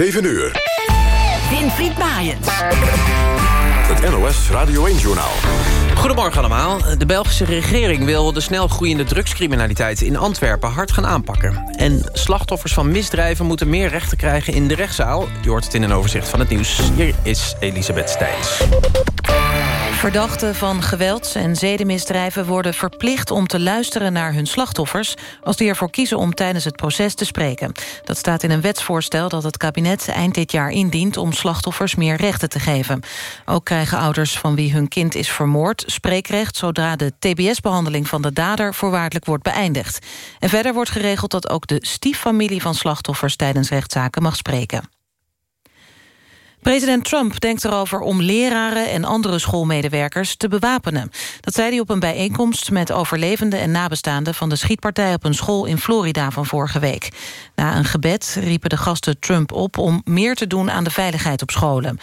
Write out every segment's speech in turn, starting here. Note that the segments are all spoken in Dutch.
7 uur. Winfried Maaiens. Het NOS Radio 1-journaal. Goedemorgen allemaal. De Belgische regering wil de snel groeiende drugscriminaliteit in Antwerpen hard gaan aanpakken. En slachtoffers van misdrijven moeten meer rechten krijgen in de rechtszaal. Je hoort het in een overzicht van het nieuws. Hier is Elisabeth Stijns. Verdachten van gewelds- en zedenmisdrijven worden verplicht om te luisteren naar hun slachtoffers als die ervoor kiezen om tijdens het proces te spreken. Dat staat in een wetsvoorstel dat het kabinet eind dit jaar indient om slachtoffers meer rechten te geven. Ook krijgen ouders van wie hun kind is vermoord spreekrecht zodra de tbs-behandeling van de dader voorwaardelijk wordt beëindigd. En verder wordt geregeld dat ook de stieffamilie van slachtoffers tijdens rechtszaken mag spreken. President Trump denkt erover om leraren en andere schoolmedewerkers te bewapenen. Dat zei hij op een bijeenkomst met overlevenden en nabestaanden... van de schietpartij op een school in Florida van vorige week. Na een gebed riepen de gasten Trump op om meer te doen aan de veiligheid op scholen.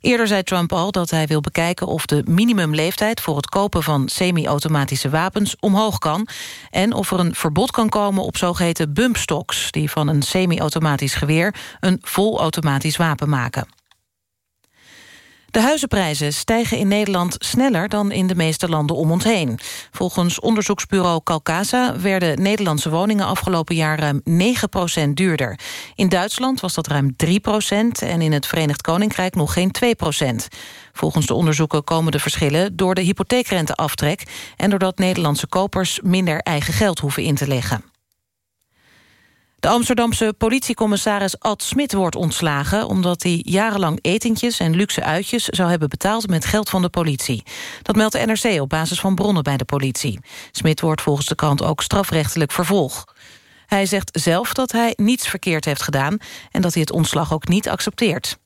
Eerder zei Trump al dat hij wil bekijken of de minimumleeftijd... voor het kopen van semi-automatische wapens omhoog kan... en of er een verbod kan komen op zogeheten bumpstocks... die van een semi-automatisch geweer een volautomatisch wapen maken. De huizenprijzen stijgen in Nederland sneller dan in de meeste landen om ons heen. Volgens onderzoeksbureau Calcasa werden Nederlandse woningen afgelopen jaar ruim 9% duurder. In Duitsland was dat ruim 3% en in het Verenigd Koninkrijk nog geen 2% Volgens de onderzoeken komen de verschillen door de hypotheekrenteaftrek... en doordat Nederlandse kopers minder eigen geld hoeven in te leggen. De Amsterdamse politiecommissaris Ad Smit wordt ontslagen... omdat hij jarenlang etentjes en luxe uitjes zou hebben betaald... met geld van de politie. Dat meldt de NRC op basis van bronnen bij de politie. Smit wordt volgens de krant ook strafrechtelijk vervolg. Hij zegt zelf dat hij niets verkeerd heeft gedaan... en dat hij het ontslag ook niet accepteert.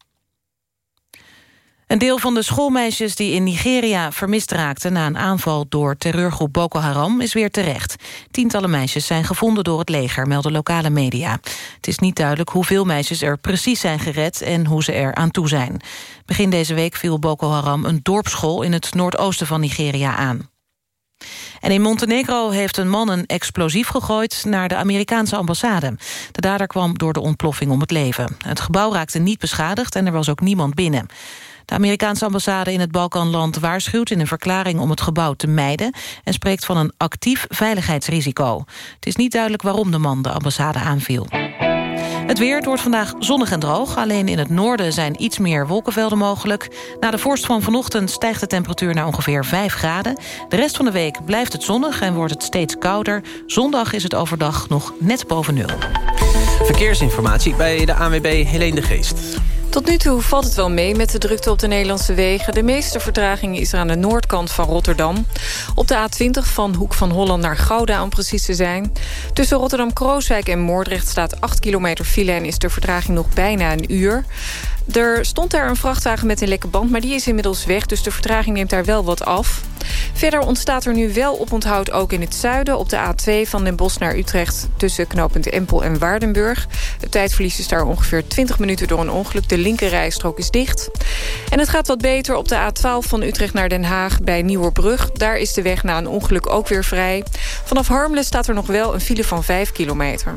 Een deel van de schoolmeisjes die in Nigeria vermist raakten... na een aanval door terreurgroep Boko Haram is weer terecht. Tientallen meisjes zijn gevonden door het leger, melden lokale media. Het is niet duidelijk hoeveel meisjes er precies zijn gered... en hoe ze er aan toe zijn. Begin deze week viel Boko Haram een dorpsschool... in het noordoosten van Nigeria aan. En in Montenegro heeft een man een explosief gegooid naar de Amerikaanse ambassade. De dader kwam door de ontploffing om het leven. Het gebouw raakte niet beschadigd en er was ook niemand binnen. De Amerikaanse ambassade in het Balkanland waarschuwt in een verklaring om het gebouw te mijden en spreekt van een actief veiligheidsrisico. Het is niet duidelijk waarom de man de ambassade aanviel. Het weer wordt vandaag zonnig en droog. Alleen in het noorden zijn iets meer wolkenvelden mogelijk. Na de vorst van vanochtend stijgt de temperatuur naar ongeveer 5 graden. De rest van de week blijft het zonnig en wordt het steeds kouder. Zondag is het overdag nog net boven nul. Verkeersinformatie bij de ANWB Helene de Geest. Tot nu toe valt het wel mee met de drukte op de Nederlandse wegen. De meeste vertraging is er aan de noordkant van Rotterdam. Op de A20 van Hoek van Holland naar Gouda om precies te zijn. Tussen Rotterdam-Krooswijk en Moordrecht staat 8 kilometer file... en is de vertraging nog bijna een uur. Er stond daar een vrachtwagen met een lekke band, maar die is inmiddels weg... dus de vertraging neemt daar wel wat af. Verder ontstaat er nu wel oponthoud ook in het zuiden... op de A2 van Den Bosch naar Utrecht tussen knooppunt Empel en Waardenburg. Het tijdverlies is daar ongeveer 20 minuten door een ongeluk. De linkerrijstrook is dicht. En het gaat wat beter op de A12 van Utrecht naar Den Haag bij Nieuwerbrug. Daar is de weg na een ongeluk ook weer vrij. Vanaf Harmelen staat er nog wel een file van 5 kilometer.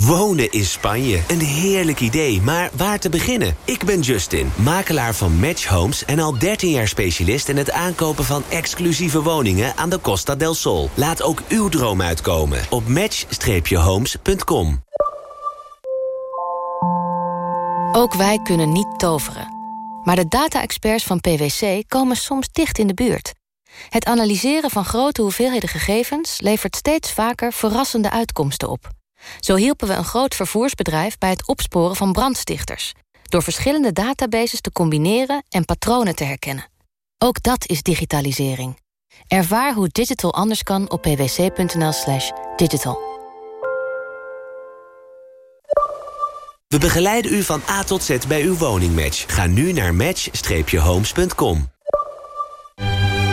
Wonen in Spanje. Een heerlijk idee, maar waar te beginnen? Ik ben Justin, makelaar van Match Homes... en al 13 jaar specialist in het aankopen van exclusieve woningen... aan de Costa del Sol. Laat ook uw droom uitkomen op match-homes.com. Ook wij kunnen niet toveren. Maar de data-experts van PwC komen soms dicht in de buurt. Het analyseren van grote hoeveelheden gegevens... levert steeds vaker verrassende uitkomsten op... Zo hielpen we een groot vervoersbedrijf bij het opsporen van brandstichters... door verschillende databases te combineren en patronen te herkennen. Ook dat is digitalisering. Ervaar hoe digital anders kan op pwc.nl slash digital. We begeleiden u van A tot Z bij uw woningmatch. Ga nu naar match-homes.com.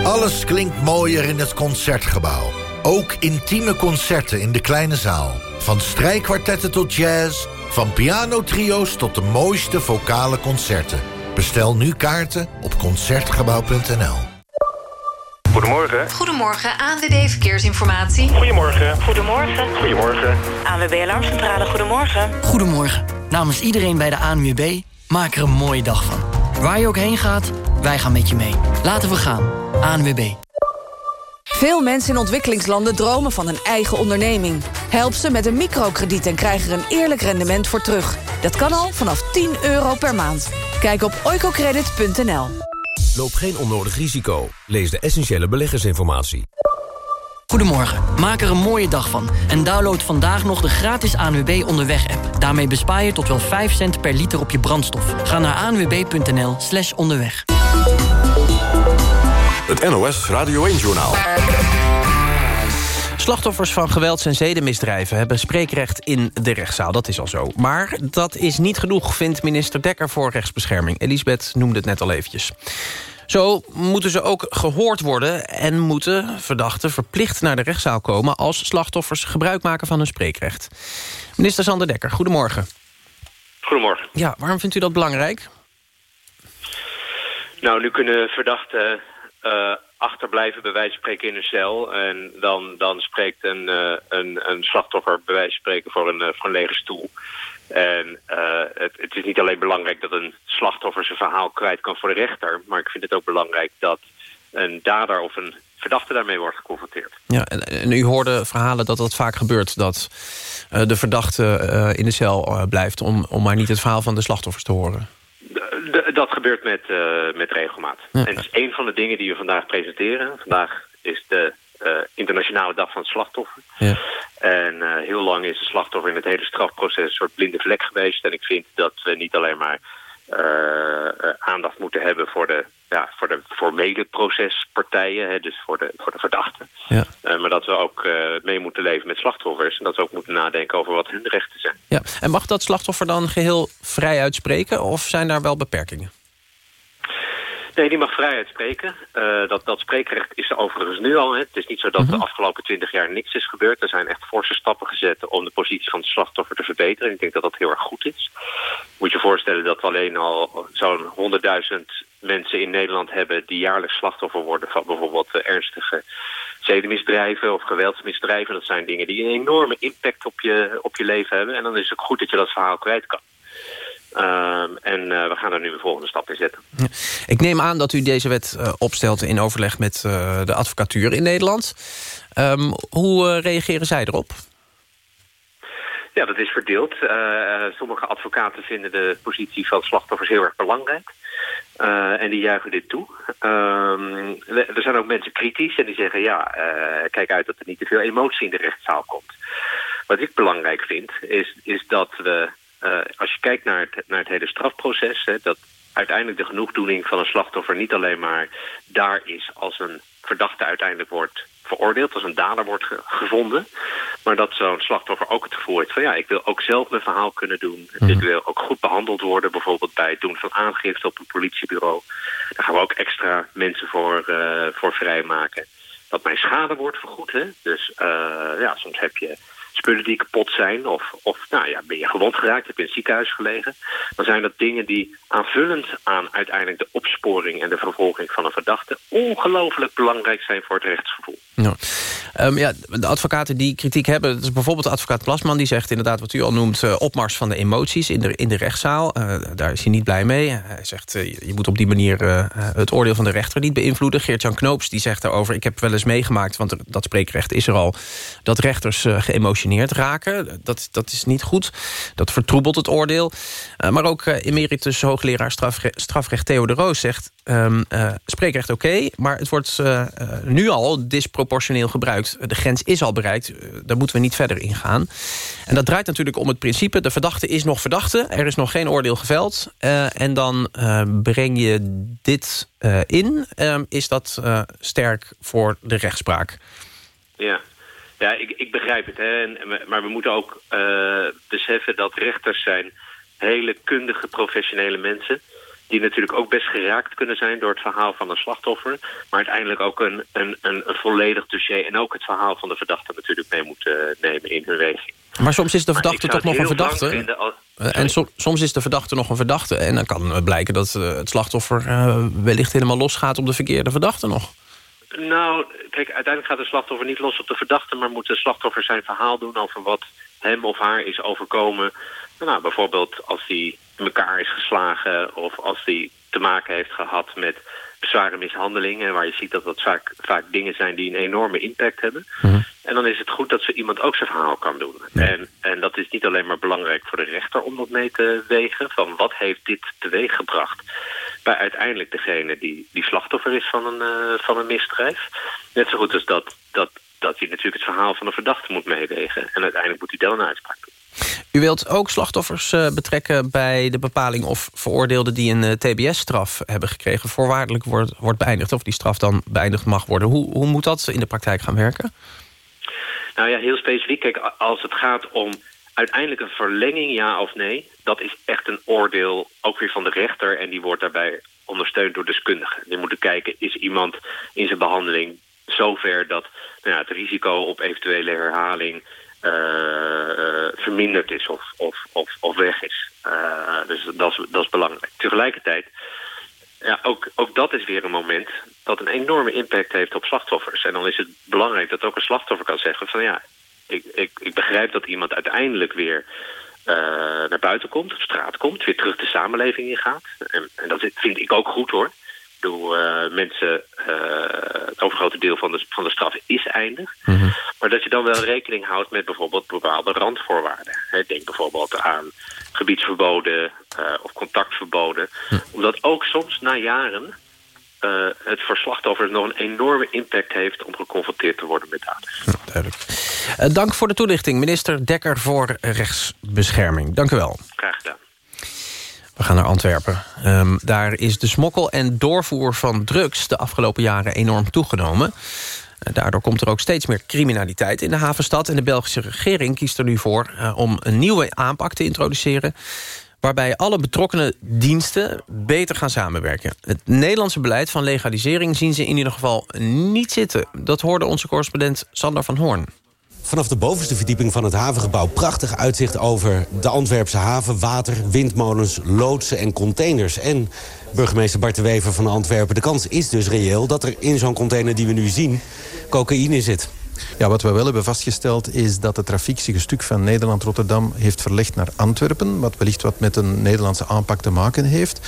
Alles klinkt mooier in het Concertgebouw. Ook intieme concerten in de kleine zaal. Van strijkkwartetten tot jazz, van pianotrio's tot de mooiste vocale concerten. Bestel nu kaarten op Concertgebouw.nl. Goedemorgen. Goedemorgen, ANWB Verkeersinformatie. Goedemorgen. Goedemorgen. Goedemorgen. ANWB Alarmcentrale, goedemorgen. Goedemorgen. Namens iedereen bij de ANWB, maak er een mooie dag van. Waar je ook heen gaat, wij gaan met je mee. Laten we gaan. ANWB. Veel mensen in ontwikkelingslanden dromen van een eigen onderneming. Help ze met een microkrediet en krijg er een eerlijk rendement voor terug. Dat kan al vanaf 10 euro per maand. Kijk op oicocredit.nl. Loop geen onnodig risico. Lees de essentiële beleggersinformatie. Goedemorgen, maak er een mooie dag van. En download vandaag nog de gratis ANWB Onderweg-app. Daarmee bespaar je tot wel 5 cent per liter op je brandstof. Ga naar anwb.nl slash onderweg. Het NOS Radio 1-journaal. Slachtoffers van gewelds- en zedenmisdrijven hebben spreekrecht in de rechtszaal. Dat is al zo. Maar dat is niet genoeg, vindt minister Dekker voor rechtsbescherming. Elisabeth noemde het net al eventjes. Zo moeten ze ook gehoord worden en moeten verdachten verplicht naar de rechtszaal komen... als slachtoffers gebruik maken van hun spreekrecht. Minister Sander Dekker, goedemorgen. Goedemorgen. Ja, waarom vindt u dat belangrijk? Nou, nu kunnen verdachten uh, achterblijven bij wijze van spreken in een cel. En dan, dan spreekt een, uh, een, een slachtoffer bij wijze van spreken voor een, uh, voor lege stoel. En het, het, is niet alleen belangrijk dat een slachtoffer zijn verhaal kwijt kan voor de rechter. Maar ik vind het ook belangrijk dat een dader of een verdachte daarmee wordt geconfronteerd. Ja, en, en u hoorde verhalen dat dat vaak gebeurt. Dat de verdachte in de cel blijft om, om maar niet het verhaal van de slachtoffers te horen. Dat gebeurt met, uh, met regelmaat. Ja. En het is een van de dingen die we vandaag presenteren. Vandaag is de uh, internationale dag van het slachtoffer. Ja. En uh, heel lang is het slachtoffer in het hele strafproces een soort blinde vlek geweest. En ik vind dat we niet alleen maar aandacht moeten hebben voor de, ja, voor de formele procespartijen. Hè, dus voor de, voor de verdachten. Ja. maar dat we ook mee moeten leven met slachtoffers. En dat we ook moeten nadenken over wat hun rechten zijn. Ja. En mag dat slachtoffer dan geheel vrij uitspreken? Of zijn daar wel beperkingen? Nee, die mag vrij uitspreken. Uh, dat, dat spreekrecht is er overigens nu al. Hè. Het is niet zo dat -hmm. de afgelopen twintig jaar niks is gebeurd. Er zijn echt forse stappen gezet om de positie van het slachtoffer te verbeteren. Ik denk dat dat heel erg goed is. Moet je voorstellen dat we alleen al zo'n 100.000 mensen in Nederland hebben... die jaarlijks slachtoffer worden van bijvoorbeeld uh, ernstige zedenmisdrijven of geweldsmisdrijven. Dat zijn dingen die een enorme impact op je, op je leven hebben. En dan is het ook goed dat je dat verhaal kwijt kan. Uh, en uh, we gaan er nu de volgende stap in zetten. Ja. Ik neem aan dat u deze wet uh, opstelt in overleg met uh, de advocatuur in Nederland. Um, hoe reageren zij erop? Ja, dat is verdeeld. sommige advocaten vinden de positie van slachtoffers heel erg belangrijk. en die juichen dit toe. er zijn ook mensen kritisch en die zeggen... ja, kijk uit dat er niet te veel emotie in de rechtszaal komt. Wat ik belangrijk vind, is, is dat we... Uh, als je kijkt naar het, naar het hele strafproces... Hè, dat uiteindelijk de genoegdoening van een slachtoffer niet alleen maar daar is... als een verdachte uiteindelijk wordt veroordeeld, als een dader wordt ge gevonden... maar dat zo'n slachtoffer ook het gevoel heeft van... ja, ik wil ook zelf mijn verhaal kunnen doen. Mm. Ik wil ook goed behandeld worden, bijvoorbeeld bij het doen van aangifte op een politiebureau. Daar gaan we ook extra mensen voor, uh, voor vrijmaken. Dat mijn schade wordt vergoed, hè. Dus uh, ja, soms heb je spullen die kapot zijn... of, of nou ja, ben je gewond geraakt, heb je in het ziekenhuis gelegen... dan zijn dat dingen die aanvullend aan uiteindelijk de opsporing... en de vervolging van een verdachte... ongelooflijk belangrijk zijn voor het rechtsgevoel. Ja. Um, ja, de advocaten die kritiek hebben... dat bijvoorbeeld advocaat Plasman... die zegt inderdaad wat u al noemt... Uh, opmars van de emoties in de, in de rechtszaal. Uh, daar is hij niet blij mee. Hij zegt, je moet op die manier het oordeel van de rechter niet beïnvloeden. Geert-Jan Knoops die zegt daarover... ik heb wel eens meegemaakt, want dat spreekrecht is er al... dat rechters geëmotioneerd raken. Dat, dat is niet goed. Dat vertroebelt het oordeel. maar ook emeritus hoogleraar strafrecht, Theo de Roos zegt... Um, spreekrecht oké, maar het wordt nu al disproportioneel gebruikt. De grens is al bereikt, daar moeten we niet verder in gaan. En dat draait natuurlijk om het principe... de verdachte is nog verdachte, er is nog geen oordeel geveld... Uh, en dan uh, breng je dit in. is dat sterk voor de rechtspraak? Ja, ja ik, ik begrijp het. Hè. En, maar we moeten ook beseffen dat rechters zijn hele kundige, professionele mensen die natuurlijk ook best geraakt kunnen zijn door het verhaal van een slachtoffer. Maar uiteindelijk ook een, een, een, een volledig dossier en ook het verhaal van de verdachte natuurlijk mee moeten nemen in hun weging. Maar soms is de verdachte toch nog een verdachte? Eh, en soms is de verdachte nog een verdachte. En dan kan blijken dat eh, het slachtoffer wellicht helemaal losgaat op de verkeerde verdachte nog. Nou, kijk, uiteindelijk gaat de slachtoffer niet los op de verdachte... maar moet de slachtoffer zijn verhaal doen over wat hem of haar is overkomen. Nou, bijvoorbeeld als hij in elkaar is geslagen... of als hij te maken heeft gehad met zware mishandelingen... waar je ziet dat dat vaak, vaak dingen zijn die een enorme impact hebben. Mhm. En dan is het goed dat ze iemand ook zijn verhaal kan doen. En, en dat is niet alleen maar belangrijk voor de rechter om dat mee te wegen... van wat heeft dit teweeggebracht bij uiteindelijk degene die, die slachtoffer is van een, uh, van een misdrijf. Net zo goed als dat, dat, dat hij natuurlijk het verhaal van de verdachte moet meewegen. En uiteindelijk moet hij dan een uitspraak doen. U wilt ook slachtoffers uh, betrekken bij de bepaling of veroordeelden die een uh, TBS-straf hebben gekregen voorwaardelijk wordt, wordt beëindigd of die straf dan beëindigd mag worden. Hoe, hoe moet dat in de praktijk gaan werken? Nou ja, heel specifiek. Kijk, als het gaat om uiteindelijk een verlenging, ja of nee... dat is echt een oordeel, ook weer van de rechter... en die wordt daarbij ondersteund door deskundigen. Die moeten kijken, is iemand in zijn behandeling zover... dat nou ja, het risico op eventuele herhaling verminderd is of, of, of, of weg is. Uh, dus dat is, dat is belangrijk. Tegelijkertijd, ja, ook, ook dat is weer een moment dat een enorme impact heeft op slachtoffers. En dan is het belangrijk dat ook een slachtoffer kan zeggen van ja, ik, ik, ik begrijp dat iemand uiteindelijk weer naar buiten komt, op straat komt, weer terug de samenleving ingaat. En, en dat vind ik ook goed hoor. Bedoel, uh, mensen, uh, het overgrote deel van de, van de straf is eindig. Mm -hmm. Maar dat je dan wel rekening houdt met bijvoorbeeld bepaalde randvoorwaarden. He, denk bijvoorbeeld aan gebiedsverboden of contactverboden. Mm. Omdat ook soms na jaren uh, het voor slachtoffers nog een enorme impact heeft... om geconfronteerd te worden met daders. Ja, duidelijk. Uh, dank voor de toelichting, minister Dekker voor Rechtsbescherming. Dank u wel. Graag gedaan. We gaan naar Antwerpen. Um, daar is de smokkel en doorvoer van drugs de afgelopen jaren enorm toegenomen. Uh, daardoor komt er ook steeds meer criminaliteit in de havenstad. En de Belgische regering kiest er nu voor uh, om een nieuwe aanpak te introduceren waarbij alle betrokkenen diensten beter gaan samenwerken. Het Nederlandse beleid van legalisering zien ze in ieder geval niet zitten. Dat hoorde onze correspondent Sander van Hoorn. Vanaf de bovenste verdieping van het havengebouw prachtig uitzicht over de Antwerpse haven, water, windmolens, loodsen en containers. En burgemeester Bart de Wever van Antwerpen, de kans is dus reëel dat er in zo'n container die we nu zien cocaïne zit. Ja, wat we wel hebben vastgesteld is dat de trafiek zich een stuk van Nederland-Rotterdam heeft verlegd naar Antwerpen. Wat wellicht wat met een Nederlandse aanpak te maken heeft.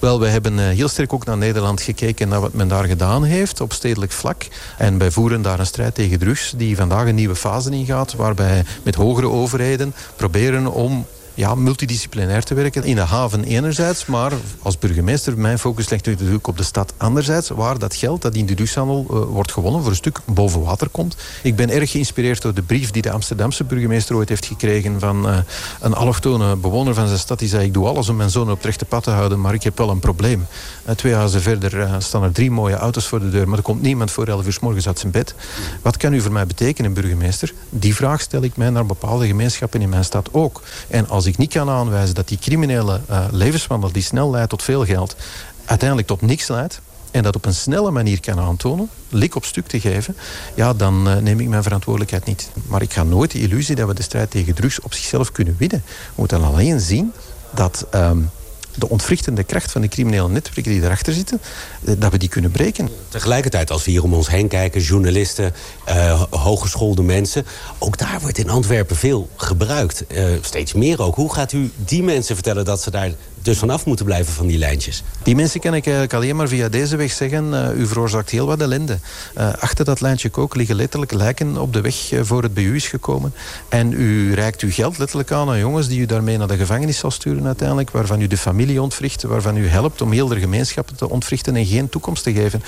Wel, we hebben heel sterk ook naar Nederland gekeken naar wat men daar gedaan heeft op stedelijk vlak. En wij voeren daar een strijd tegen drugs die vandaag een nieuwe fase ingaat. Waarbij met hogere overheden proberen om ja, multidisciplinair te werken. In de haven enerzijds, maar als burgemeester... mijn focus ligt natuurlijk op de stad anderzijds... waar dat geld dat in de drugshandel uh, wordt gewonnen... voor een stuk boven water komt. Ik ben erg geïnspireerd door de brief die de Amsterdamse burgemeester ooit heeft gekregen... van uh, een allochtone bewoner van zijn stad. Die zei, ik doe alles om mijn zoon op het rechte pad te houden... maar ik heb wel een probleem. Uh, twee huizen verder staan er drie mooie auto's voor de deur... maar er komt niemand voor elf uur s morgens uit zijn bed. Wat kan u voor mij betekenen, burgemeester? Die vraag stel ik mij naar bepaalde gemeenschappen in mijn stad ook. En als ik niet kan aanwijzen dat die criminele uh, levenswandel... die snel leidt tot veel geld, uiteindelijk tot niks leidt... en dat op een snelle manier kan aantonen, lik op stuk te geven... ja, dan uh, neem ik mijn verantwoordelijkheid niet. Maar ik ga nooit de illusie dat we de strijd tegen drugs op zichzelf kunnen winnen. We moeten alleen zien dat... Um, de ontwrichtende kracht van de criminele netwerken die erachter zitten, dat we die kunnen breken. Tegelijkertijd, als we hier om ons heen kijken, journalisten, uh, hogeschoolde mensen, ook daar wordt in Antwerpen veel gebruikt. Uh, steeds meer ook. Hoe gaat u die mensen vertellen dat ze daar dus vanaf moeten blijven van die lijntjes? Die mensen kan ik eigenlijk alleen maar via deze weg zeggen. Uh, u veroorzaakt heel wat ellende. Uh, achter dat lijntje kook liggen letterlijk lijken op de weg voor het bij u is gekomen. En u reikt uw geld letterlijk aan aan jongens die u daarmee naar de gevangenis zal sturen uiteindelijk. Waarvan u de familie ontwricht. Waarvan u helpt om heel de gemeenschappen te ontwrichten en geen toekomst te geven.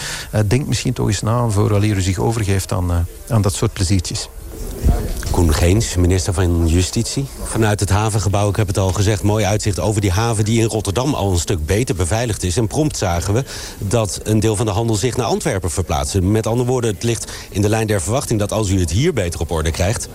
Denk misschien toch eens na voor u zich overgeeft aan, aan dat soort pleziertjes. Koen Geens, minister van Justitie. Vanuit het havengebouw, ik heb het al gezegd... mooi uitzicht over die haven die in Rotterdam al een stuk beter beveiligd is. En prompt zagen we dat een deel van de handel zich naar Antwerpen verplaatst. Met andere woorden, het ligt in de lijn der verwachting... dat als u het hier beter op orde krijgt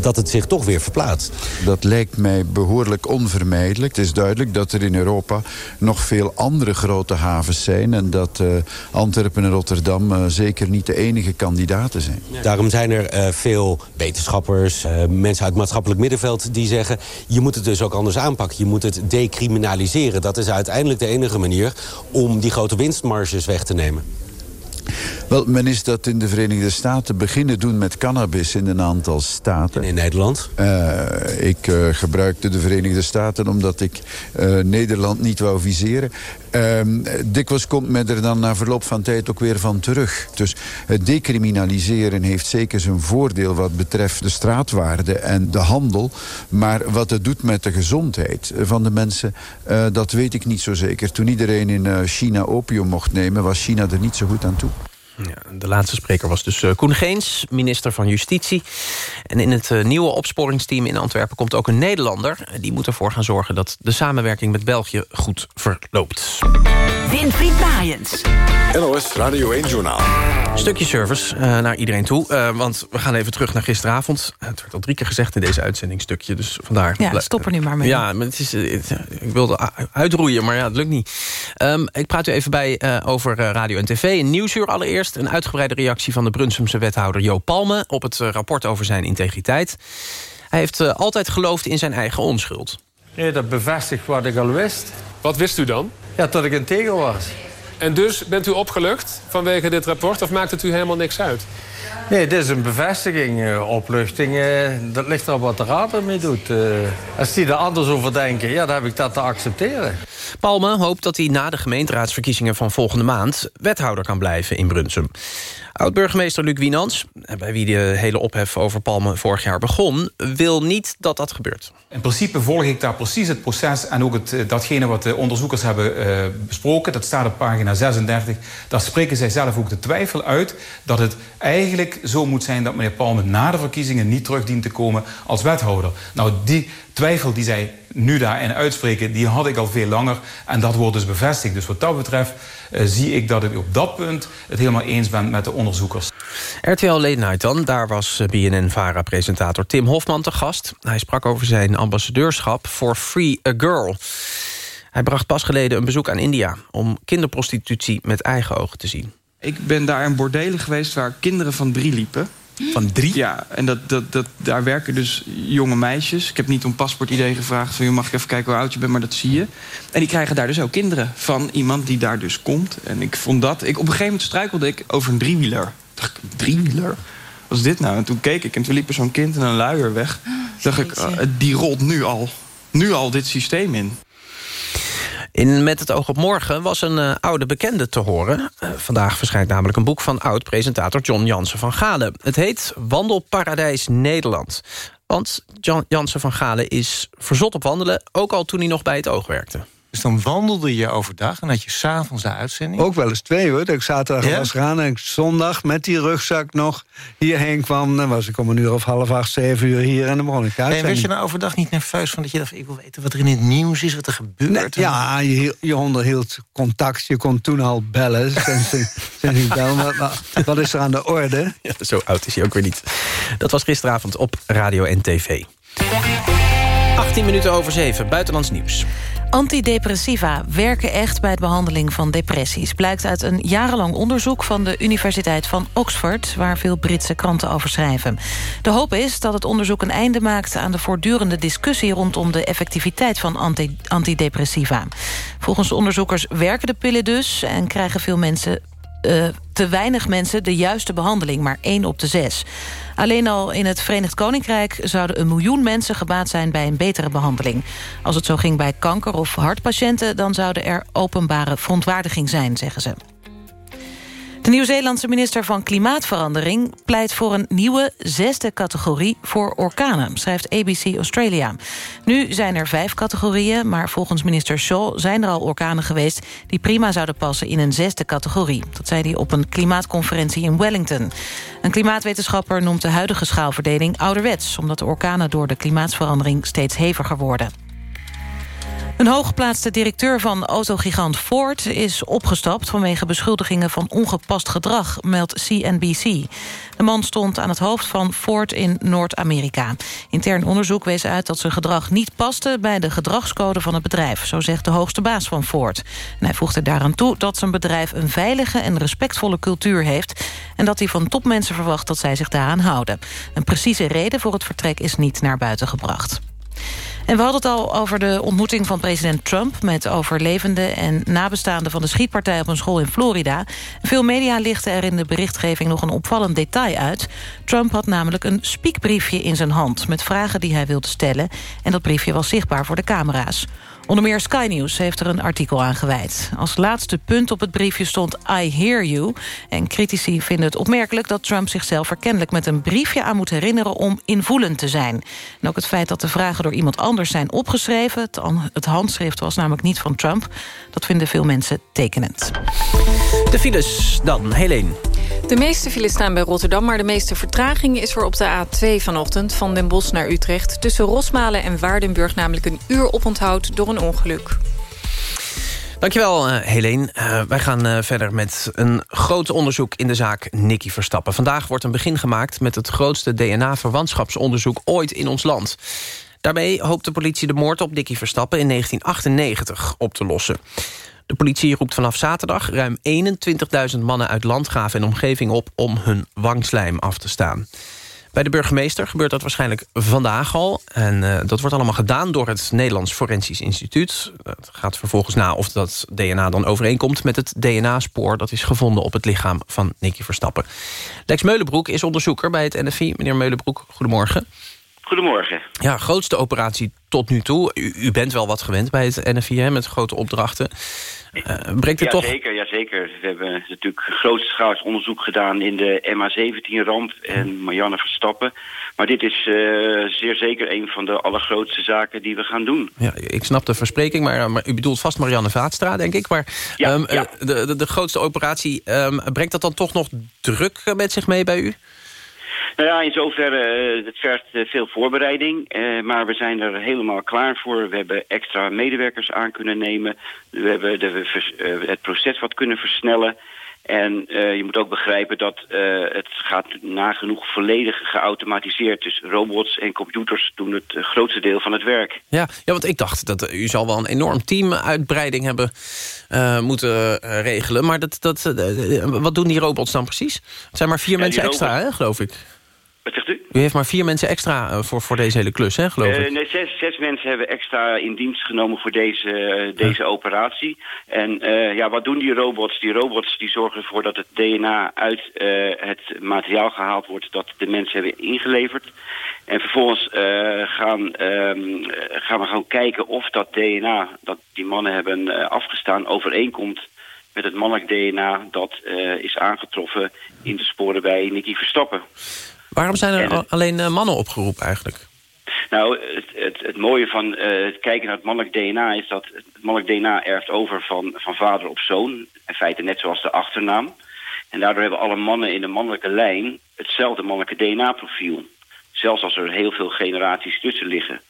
dat het zich toch weer verplaatst. Dat lijkt mij behoorlijk onvermijdelijk. Het is duidelijk dat er in Europa nog veel andere grote havens zijn... en dat uh, Antwerpen en Rotterdam uh, zeker niet de enige kandidaten zijn. Daarom zijn er uh, veel wetenschappers, mensen uit het maatschappelijk middenveld... die zeggen, je moet het dus ook anders aanpakken. Je moet het decriminaliseren. Dat is uiteindelijk de enige manier om die grote winstmarges weg te nemen. Wel, men is dat in de Verenigde Staten beginnen doen met cannabis in een aantal staten. En in Nederland? Uh, ik uh, gebruikte de Verenigde Staten omdat ik uh, Nederland niet wou viseren. dikwijls komt men er dan na verloop van tijd ook weer van terug. Dus het decriminaliseren heeft zeker zijn voordeel wat betreft de straatwaarde en de handel. Maar wat het doet met de gezondheid van de mensen, dat weet ik niet zo zeker. Toen iedereen in China opium mocht nemen, was China er niet zo goed aan toe. Ja, de laatste spreker was dus uh, Koen Geens, minister van Justitie. En in het uh, nieuwe opsporingsteam in Antwerpen komt ook een Nederlander. Die moet ervoor gaan zorgen dat de samenwerking met België goed verloopt. Winfried Maaiens. NOS Radio 1 Journaal. Stukje service uh, naar iedereen toe. Uh, want we gaan even terug naar gisteravond. Het werd al drie keer gezegd in deze uitzending stukje. Dus vandaar. Ja, stop er nu maar mee. Ja, maar het is, het, ik wilde uitroeien, maar ja, het lukt niet. Um, ik praat u even bij uh, over radio en tv. Een nieuwsuur allereerst. Een uitgebreide reactie van de Brunsumse wethouder Jo Palme... op het rapport over zijn integriteit. Hij heeft altijd geloofd in zijn eigen onschuld. Nee, dat bevestigt wat ik al wist. Wat wist u dan? Ja, dat ik een tegel was. En dus bent u opgelucht vanwege dit rapport of maakt het u helemaal niks uit? Nee, dit is een bevestiging, uh, opluchting. Uh, dat ligt erop wat de raad ermee doet. Uh, als die er anders over denken, ja, dan heb ik dat te accepteren. Palme hoopt dat hij na de gemeenteraadsverkiezingen van volgende maand... wethouder kan blijven in Brunsum. Oud-burgemeester Luc Wienans, bij wie de hele ophef over Palme vorig jaar begon... wil niet dat dat gebeurt. In principe volg ik daar precies het proces en ook het, datgene wat de onderzoekers hebben uh, besproken. Dat staat op pagina 36. Daar spreken zij zelf ook de twijfel uit dat het eigenlijk zo moet zijn... dat meneer Palme na de verkiezingen niet terug dient te komen als wethouder. Nou, die twijfel die zij nu daarin uitspreken, die had ik al veel langer. En dat wordt dus bevestigd. Dus wat dat betreft uh, zie ik dat ik op dat punt het helemaal eens ben met de onderzoekers. RTL Late Night dan, daar was BNN-VARA-presentator Tim Hofman te gast. Hij sprak over zijn ambassadeurschap voor Free a Girl. Hij bracht pas geleden een bezoek aan India... om kinderprostitutie met eigen ogen te zien. Ik ben daar in bordelen geweest waar kinderen van drie liepen. Van drie? Ja, en dat, dat, dat, daar werken dus jonge meisjes. Ik heb niet om paspoortidee gevraagd van... mag ik even kijken hoe oud je bent, maar dat zie je. En die krijgen daar dus ook kinderen van iemand die daar dus komt. En ik vond dat... Ik, op een gegeven moment struikelde ik over een driewieler. Dacht ik, driewieler? Wat is dit nou? En toen keek ik en toen liep er zo'n kind en een luier weg. dacht ik, uh, die rolt nu al, nu al dit systeem in. In Met het oog op morgen was een uh, oude bekende te horen. Uh, vandaag verschijnt namelijk een boek van oud-presentator John Jansen van Galen. Het heet Wandelparadijs Nederland. Want Jansen van Galen is verzot op wandelen... ook al toen hij nog bij het oog werkte. Dus dan wandelde je overdag en had je s'avonds de uitzending? Ook wel eens twee hoor. Ik zaterdag ja? was gaan en ik zondag met die rugzak nog hierheen kwam. Dan was ik om een uur of half acht, zeven uur hier en dan begon ik uit. En werd je nou overdag niet nerveus van dat je dacht... ik wil weten wat er in het nieuws is, wat er gebeurt? Nee, ja, je, je onderhield contact. Je kon toen al bellen. wat, wat is er aan de orde? Ja, zo oud is hij ook weer niet. Dat was gisteravond op Radio en TV. 18 minuten over 7, buitenlands nieuws. Antidepressiva werken echt bij de behandeling van depressies. Blijkt uit een jarenlang onderzoek van de Universiteit van Oxford... waar veel Britse kranten over schrijven. De hoop is dat het onderzoek een einde maakt aan de voortdurende discussie... rondom de effectiviteit van anti antidepressiva. Volgens de onderzoekers werken de pillen dus... en krijgen veel mensen uh, te weinig mensen de juiste behandeling, maar 1 op de 6. Alleen al in het Verenigd Koninkrijk zouden een miljoen mensen gebaat zijn bij een betere behandeling. Als het zo ging bij kanker- of hartpatiënten, dan zouden er openbare verontwaardiging zijn, zeggen ze. De Nieuw-Zeelandse minister van Klimaatverandering pleit voor een nieuwe zesde categorie voor orkanen, schrijft ABC Australia. Nu zijn er vijf categorieën, maar volgens minister Shaw zijn er al orkanen geweest die prima zouden passen in een zesde categorie. Dat zei hij op een klimaatconferentie in Wellington. Een klimaatwetenschapper noemt de huidige schaalverdeling ouderwets, omdat de orkanen door de klimaatverandering steeds heviger worden. Een hooggeplaatste directeur van autogigant Ford is opgestapt... vanwege beschuldigingen van ongepast gedrag, meldt CNBC. De man stond aan het hoofd van Ford in Noord-Amerika. Intern onderzoek wees uit dat zijn gedrag niet paste... bij de gedragscode van het bedrijf, zo zegt de hoogste baas van Ford. Hij voegde daaraan toe dat zijn bedrijf een veilige en respectvolle cultuur heeft... en dat hij van topmensen verwacht dat zij zich daaraan houden. Een precieze reden voor het vertrek is niet naar buiten gebracht. En we hadden het al over de ontmoeting van president Trump... met overlevenden en nabestaanden van de schietpartij op een school in Florida. Veel media lichten er in de berichtgeving nog een opvallend detail uit. Trump had namelijk een spiekbriefje in zijn hand... met vragen die hij wilde stellen. En dat briefje was zichtbaar voor de camera's. Onder meer Sky News heeft er een artikel aan gewijd. Als laatste punt op het briefje stond I hear you. En critici vinden het opmerkelijk dat Trump zichzelf er kennelijk met een briefje aan moet herinneren om invoelend te zijn. En ook het feit dat de vragen door iemand anders zijn opgeschreven. Het handschrift was namelijk niet van Trump. Dat vinden veel mensen tekenend. De files dan, Helene. De meeste files staan bij Rotterdam, maar de meeste vertraging is er op de A2 vanochtend van Den Bosch naar Utrecht. Tussen Rosmalen en Waardenburg namelijk een uur oponthoud door een ongeluk. Dankjewel, uh, Helene. Uh, wij gaan uh, verder met een groot onderzoek in de zaak Nicky Verstappen. Vandaag wordt een begin gemaakt met het grootste DNA-verwantschapsonderzoek ooit in ons land. Daarmee hoopt de politie de moord op Nicky Verstappen in 1998 op te lossen. De politie roept vanaf zaterdag ruim 21.000 mannen uit Landgraaf en omgeving op... om hun wangslijm af te staan. Bij de burgemeester gebeurt dat waarschijnlijk vandaag al. En uh, dat wordt allemaal gedaan door het Nederlands Forensisch Instituut. Het gaat vervolgens na of dat DNA dan overeenkomt met het DNA-spoor... dat is gevonden op het lichaam van Nicky Verstappen. Lex Meulenbroek is onderzoeker bij het NFI. Meneer Meulenbroek, goedemorgen. Goedemorgen. Ja, grootste operatie tot nu toe. U, u bent wel wat gewend bij het NFI hè, met grote opdrachten. Uh, brengt het ja, toch... Zeker, ja, zeker. We hebben natuurlijk grootschaals onderzoek gedaan in de MH17-ramp en Marianne Verstappen. Maar dit is uh, zeer zeker een van de allergrootste zaken die we gaan doen. Ja, ik snap de verspreking, maar, maar u bedoelt vast Marianne Vaatstra, denk ik. Maar ja, um, ja. Uh, de, de, de, grootste operatie, um, brengt dat dan toch nog druk met zich mee bij u? Nou ja, in zoverre, uh, het vergt uh, veel voorbereiding. Uh, maar we zijn er helemaal klaar voor. We hebben extra medewerkers aan kunnen nemen. We hebben de, het proces wat kunnen versnellen. En je moet ook begrijpen dat het gaat nagenoeg volledig geautomatiseerd. Dus robots en computers doen het grootste deel van het werk. Ja, ja want ik dacht dat u zal wel een enorm teamuitbreiding hebben moeten regelen. Maar dat, dat, wat doen die robots dan precies? Het zijn maar vier ja, mensen extra, hè, geloof ik. Wat zegt u? U heeft maar vier mensen extra uh, voor, voor deze hele klus, hè, geloof ik? Uh, nee, zes, zes mensen hebben extra in dienst genomen voor deze, uh, deze operatie. En ja, wat doen die robots? Die robots die zorgen ervoor dat het DNA uit het materiaal gehaald wordt... dat de mensen hebben ingeleverd. En vervolgens gaan, um, gaan we gewoon kijken of dat DNA... dat die mannen hebben afgestaan overeenkomt met het mannelijk DNA... dat is aangetroffen in de sporen bij Nicky Verstappen. Waarom zijn er alleen uh, mannen opgeroepen eigenlijk? Nou, het, het, het mooie van uh, het kijken naar het mannelijk DNA... is dat het mannelijk DNA erft over van, van vader op zoon. In feite net zoals de achternaam. En daardoor hebben alle mannen in de mannelijke lijn... hetzelfde mannelijke DNA-profiel. Zelfs als er heel veel generaties tussen liggen.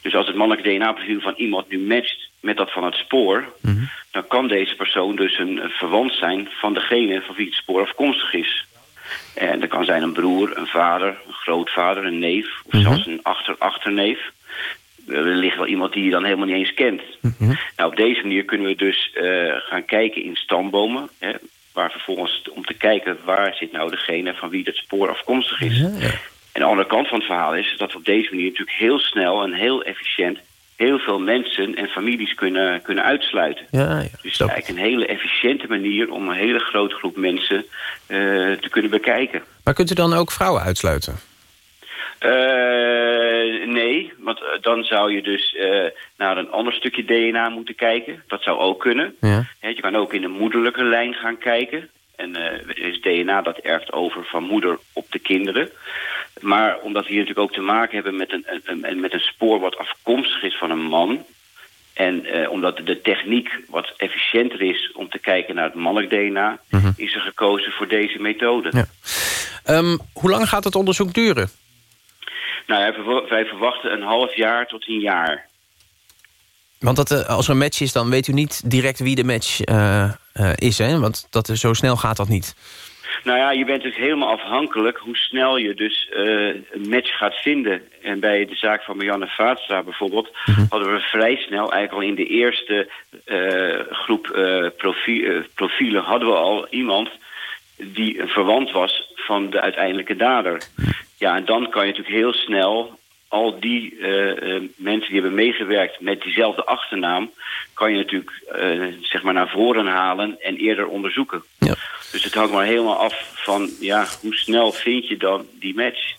Dus als het mannelijke DNA-profiel van iemand nu matcht met dat van het spoor... Mm -hmm. dan kan deze persoon dus een, een verwant zijn van degene van wie het spoor afkomstig is. En dat kan zijn een broer, een vader, een grootvader, een neef... of mm -hmm. zelfs een achter, achterneef. Er ligt wel iemand die je dan helemaal niet eens kent. Mm -hmm. Nou, op deze manier kunnen we dus uh, gaan kijken in stambomen... Hè, waar vervolgens om te kijken waar zit nou degene van wie het spoor afkomstig is. Ja, ja. En de andere kant van het verhaal is dat we op deze manier natuurlijk heel snel en heel efficiënt heel veel mensen en families kunnen, kunnen uitsluiten. Ja, ja, dus het is eigenlijk een hele efficiënte manier om een hele grote groep mensen uh, te kunnen bekijken. Maar kunt u dan ook vrouwen uitsluiten? Uh, nee, want dan zou je dus uh, naar een ander stukje DNA moeten kijken. Dat zou ook kunnen. Ja. Je kan ook in de moederlijke lijn gaan kijken. En er is DNA dat erft over van moeder op de kinderen. Maar omdat we hier natuurlijk ook te maken hebben met een, een, met een spoor wat afkomstig is van een man... en eh, omdat de techniek wat efficiënter is om te kijken naar het mannelijk DNA... Mm -hmm. is er gekozen voor deze methode. Ja. Um, hoe lang gaat het onderzoek duren? Nou, wij verwachten een half jaar tot een jaar. Want dat, eh, als er een match is, dan weet u niet direct wie de match eh, is, hè? Want dat, zo snel gaat dat niet. Nou ja, je bent dus helemaal afhankelijk hoe snel je dus eh, een match gaat vinden. En bij de zaak van Marianne Vaatstra bijvoorbeeld... hadden we vrij snel, eigenlijk al in de eerste eh, groep eh, profie- profielen... hadden we al iemand die een verwant was van de uiteindelijke dader. Ja, en dan kan je natuurlijk heel snel al die eh, eh, mensen die hebben meegewerkt met diezelfde achternaam... kan je natuurlijk eh, zeg maar naar voren halen en eerder onderzoeken. Dus het hangt maar helemaal af van ja, hoe snel vind je dan die match.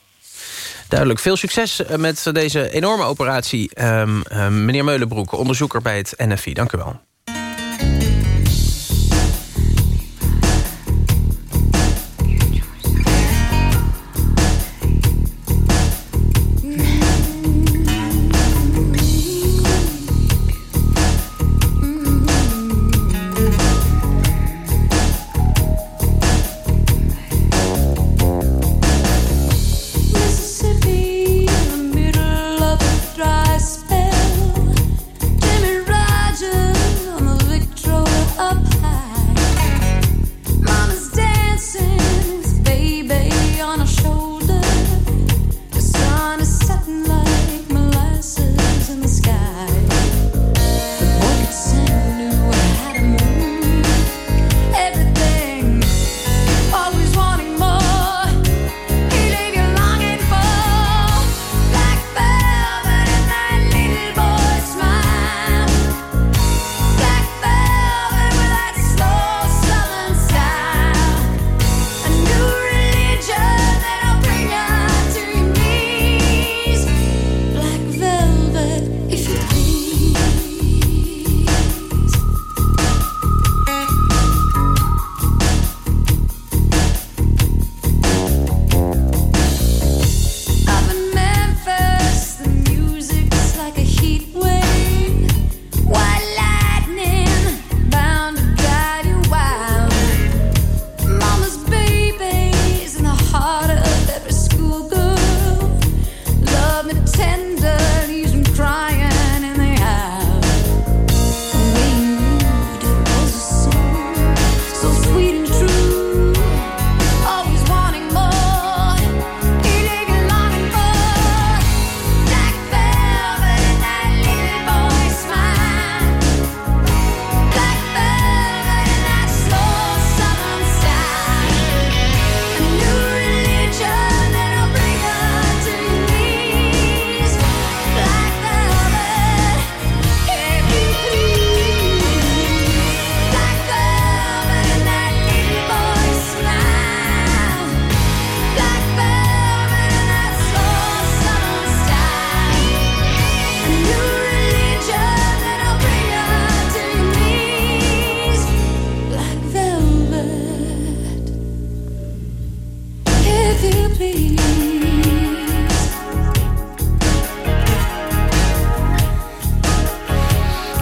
Duidelijk. Veel succes met deze enorme operatie. ehm, meneer Meulenbroek, onderzoeker bij het NFI. Dank u wel.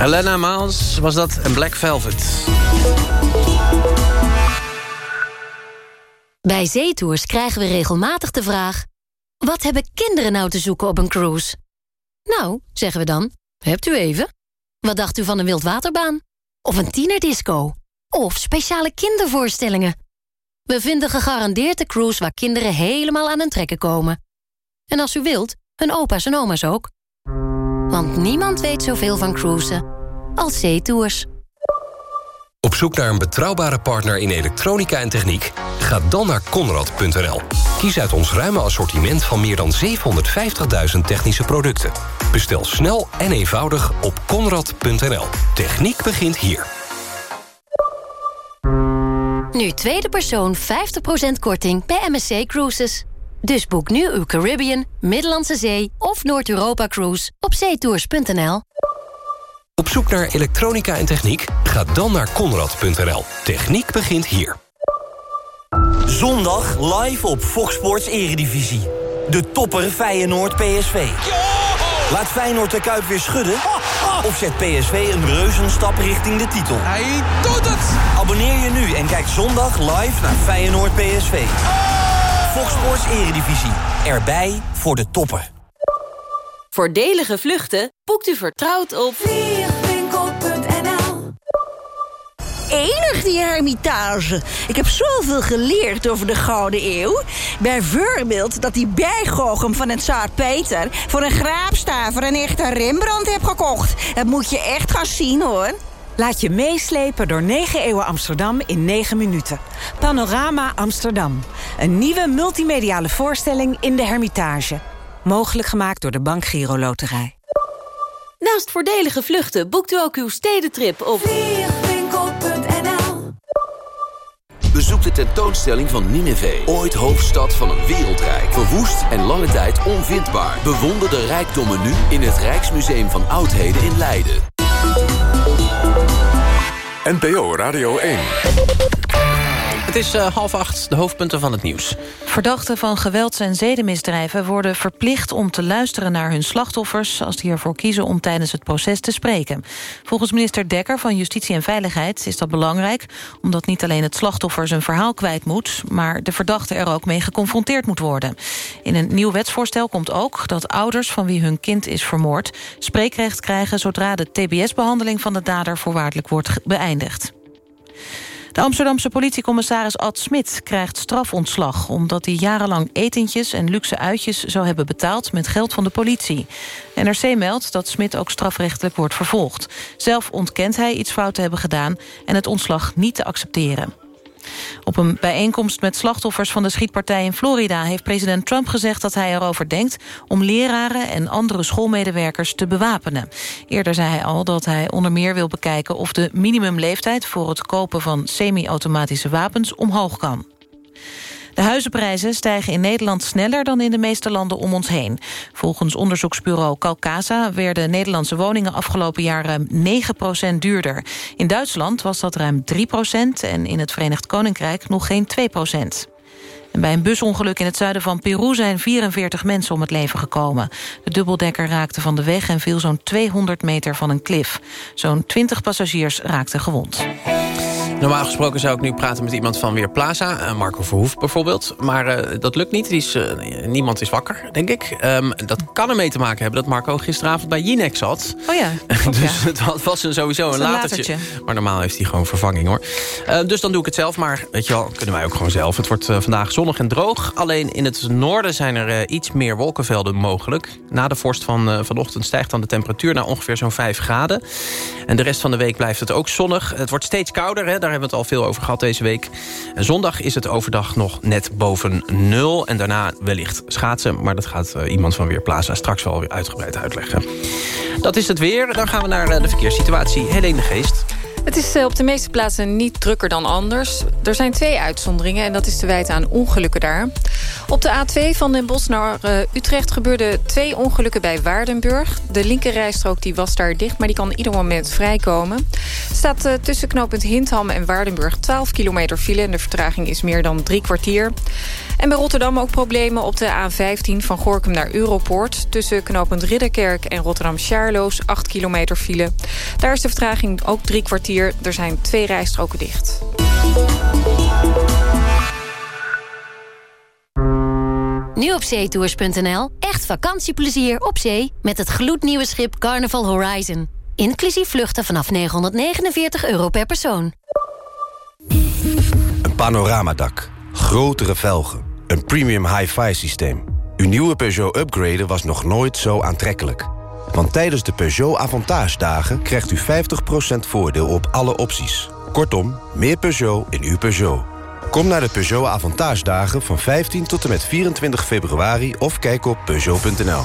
Helena Miles was dat en Black Velvet. Bij zeetours krijgen we regelmatig de vraag... wat hebben kinderen nou te zoeken op een cruise? Nou, zeggen we dan, hebt u even? Wat dacht u van een wildwaterbaan? Of een tienerdisco? Of speciale kindervoorstellingen? We vinden gegarandeerd de cruise waar kinderen helemaal aan hun trekken komen. En als u wilt, hun opa's en oma's ook. Want niemand weet zoveel van cruisen als zeetours. Op zoek naar een betrouwbare partner in elektronica en techniek? Ga dan naar Conrad.nl. Kies uit ons ruime assortiment van meer dan 750.000 technische producten. Bestel snel en eenvoudig op Conrad.nl. Techniek begint hier. Nu tweede persoon 50% korting bij MSC Cruises. Dus boek nu uw Caribbean, Middellandse Zee of Noord-Europa cruise op zeetours.nl. Op zoek naar elektronica en techniek? Ga dan naar Conrad.nl. Techniek begint hier. Zondag live op Fox Sports Eredivisie. De topper Feyenoord PSV. Laat Feyenoord de Kuip weer schudden? Of zet PSV een reuzenstap richting de titel? Hij doet het! Abonneer je nu en kijk zondag live naar Feyenoord PSV. Fox Sports Eredivisie. Erbij voor de toppen. Voordelige vluchten boekt u vertrouwd op... Vliegwinkel.nl Enig die hermitage. Ik heb zoveel geleerd over de Gouden Eeuw. Bijvoorbeeld dat die bijgoochem van het Zaar Peter... voor een graapstaver een echte Rembrandt heb gekocht. Dat moet je echt gaan zien, hoor. Laat je meeslepen door 9 eeuwen Amsterdam in 9 minuten. Panorama Amsterdam. Een nieuwe multimediale voorstelling in de Hermitage. Mogelijk gemaakt door de Bank Giro Loterij. Naast voordelige vluchten boekt u ook uw stedentrip op... Vliegwinkel.nl Bezoek de tentoonstelling van Nineveh. Ooit hoofdstad van een wereldrijk. Verwoest en lange tijd onvindbaar. Bewonder de rijkdommen nu in het Rijksmuseum van Oudheden in Leiden. NPO Radio 1. Het is eh, half acht, de hoofdpunten van het nieuws. Verdachten van gewelds- en zedenmisdrijven worden verplicht om te luisteren naar hun slachtoffers... als die ervoor kiezen om tijdens het proces te spreken. Volgens minister Dekker van Justitie en Veiligheid is dat belangrijk... omdat niet alleen het slachtoffer zijn verhaal kwijt moet... maar de verdachte er ook mee geconfronteerd moet worden. In een nieuw wetsvoorstel komt ook dat ouders van wie hun kind is vermoord... spreekrecht krijgen zodra de tbs-behandeling van de dader voorwaardelijk wordt beëindigd. De Amsterdamse politiecommissaris Ad Smit krijgt strafontslag... omdat hij jarenlang etentjes en luxe uitjes zou hebben betaald... met geld van de politie. NRC meldt dat Smit ook strafrechtelijk wordt vervolgd. Zelf ontkent hij iets fout te hebben gedaan... en het ontslag niet te accepteren. Op een bijeenkomst met slachtoffers van de schietpartij in Florida... heeft president Trump gezegd dat hij erover denkt... om leraren en andere schoolmedewerkers te bewapenen. Eerder zei hij al dat hij onder meer wil bekijken... of de minimumleeftijd voor het kopen van semi-automatische wapens omhoog kan. De huizenprijzen stijgen in Nederland sneller dan in de meeste landen om ons heen. Volgens onderzoeksbureau Calcasa werden Nederlandse woningen afgelopen jaar ruim 9% duurder. In Duitsland was dat ruim 3% en in het Verenigd Koninkrijk nog geen 2 en bij een busongeluk in het zuiden van Peru zijn 44 mensen om het leven gekomen. De dubbeldekker raakte van de weg en viel zo'n 200 meter van een klif. Zo'n 20 passagiers raakten gewond. Normaal gesproken zou ik nu praten met iemand van Weerplaza. Uh, Marco Verhoef bijvoorbeeld. Maar uh, dat lukt niet. Die is, uh, niemand is wakker, denk ik. Um, dat kan ermee te maken hebben dat Marco gisteravond bij Jinek zat. Oh ja. dus het was een sowieso een, een latertje. latertje. Maar normaal heeft hij gewoon vervanging hoor. dus dan doe ik het zelf. Maar weet je wel, kunnen wij ook gewoon zelf. Het wordt vandaag zonnig en droog. Alleen in het noorden zijn er iets meer wolkenvelden mogelijk. Na de vorst van vanochtend stijgt dan de temperatuur naar ongeveer zo'n 5 graden. En de rest van de week blijft het ook zonnig. Het wordt steeds kouder, hè. daar hebben we het al veel over gehad deze week. Zondag is het overdag nog net boven nul. En daarna wellicht schaatsen. Maar dat gaat uh, iemand van Weerplaza straks wel weer uitgebreid uitleggen. Dat is het weer. Dan gaan we naar uh, de verkeerssituatie. Helene de Geest. Het is eh, op de meeste plaatsen niet drukker dan anders. Er zijn twee uitzonderingen en dat is te wijten aan ongelukken daar. Op de A2 van Den Bosch naar uh, Utrecht gebeurden twee ongelukken bij Waardenburg. De linkerrijstrook die was daar dicht, maar die kan ieder moment vrijkomen. Staat uh, tussen knooppunt Hindham en Waardenburg 12 kilometer file... en de vertraging is meer dan drie kwartier. En bij Rotterdam ook problemen op de A15 van Gorkum naar Europoort. Tussen knooppunt Ridderkerk en Rotterdam-Charloes 8 kilometer file. Daar is de vertraging ook drie kwartier. Er zijn twee rijstroken dicht. Nu op zeetours.nl. Echt vakantieplezier op zee met het gloednieuwe schip Carnival Horizon. Inclusief vluchten vanaf 949 euro per persoon. Een panoramadak, grotere velgen, een premium hi-fi systeem. Uw nieuwe Peugeot upgraden was nog nooit zo aantrekkelijk. Want tijdens de Peugeot Avantage dagen krijgt u 50% voordeel op alle opties. Kortom, meer Peugeot in uw Peugeot. Kom naar de Peugeot Avantage dagen van 15 tot en met 24 februari... of kijk op Peugeot.nl.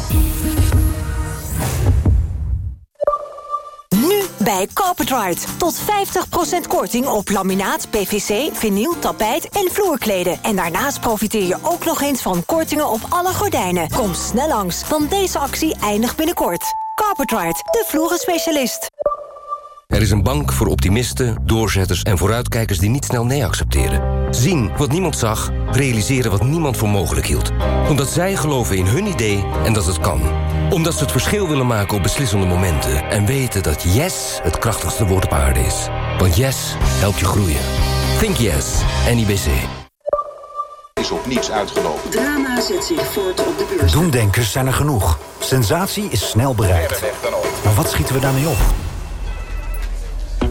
bij Carpetride. Tot 50% korting op laminaat, PVC, vinyl, tapijt en vloerkleden. En daarnaast profiteer je ook nog eens van kortingen op alle gordijnen. Kom snel langs, want deze actie eindigt binnenkort. Carpetride, de vloerenspecialist. Er is een bank voor optimisten, doorzetters en vooruitkijkers die niet snel nee accepteren. Zien wat niemand zag, realiseren wat niemand voor mogelijk hield. Omdat zij geloven in hun idee en dat het kan. Omdat ze het verschil willen maken op beslissende momenten. En weten dat yes het krachtigste woord op aarde is. Want yes helpt je groeien. Think yes, NIBC. is op niets uitgelopen. Drama zet zich voort op de beurs. Doemdenkers zijn er genoeg. Sensatie is snel bereikt. Maar wat schieten we daarmee op?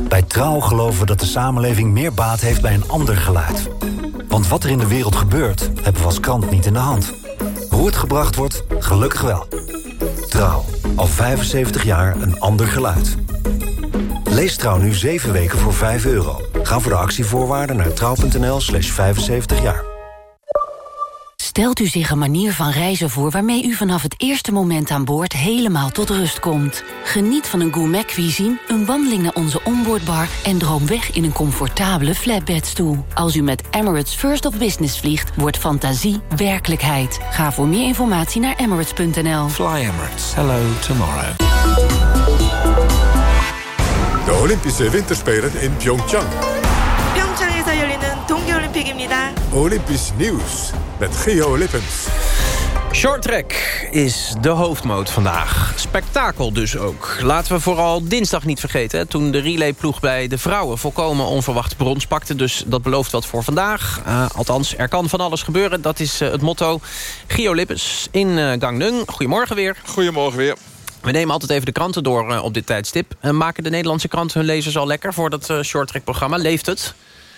Bij Trouw geloven we dat de samenleving meer baat heeft bij een ander geluid. Want wat er in de wereld gebeurt, hebben we als krant niet in de hand. Hoe het gebracht wordt, gelukkig wel. Trouw, al 75 jaar een ander geluid. Lees Trouw nu 7 weken voor 5 euro. Ga voor de actievoorwaarden naar trouw.nl slash 75 jaar Stelt u zich een manier van reizen voor waarmee u vanaf het eerste moment aan boord helemaal tot rust komt. Geniet van een gourmet cuisine, een wandeling naar onze onboardbar en droom weg in een comfortabele flatbedstoel. Als u met Emirates First of Business vliegt, wordt fantasie werkelijkheid. Ga voor meer informatie naar emirates.nl. Fly Emirates. Hello tomorrow. De Olympische Winterspelen in Pyeongchang. 평창에서 열리는 동계올림픽입니다. Olympisch nieuws met Geo Lippens. Shorttrack is de hoofdmoot vandaag. Spektakel dus ook. Laten we vooral dinsdag niet vergeten... hè, toen de relayploeg bij de vrouwen volkomen onverwacht brons pakte. Dus dat belooft wat voor vandaag. Uh, althans, er kan van alles gebeuren. Dat is uh, het motto. Gio Lippens in uh, Gangneung. Goedemorgen weer. Goedemorgen weer. We nemen altijd even de kranten door uh, op dit tijdstip. Uh, maken de Nederlandse kranten hun lezers al lekker... voor dat uh, shorttrack-programma? Leeft het?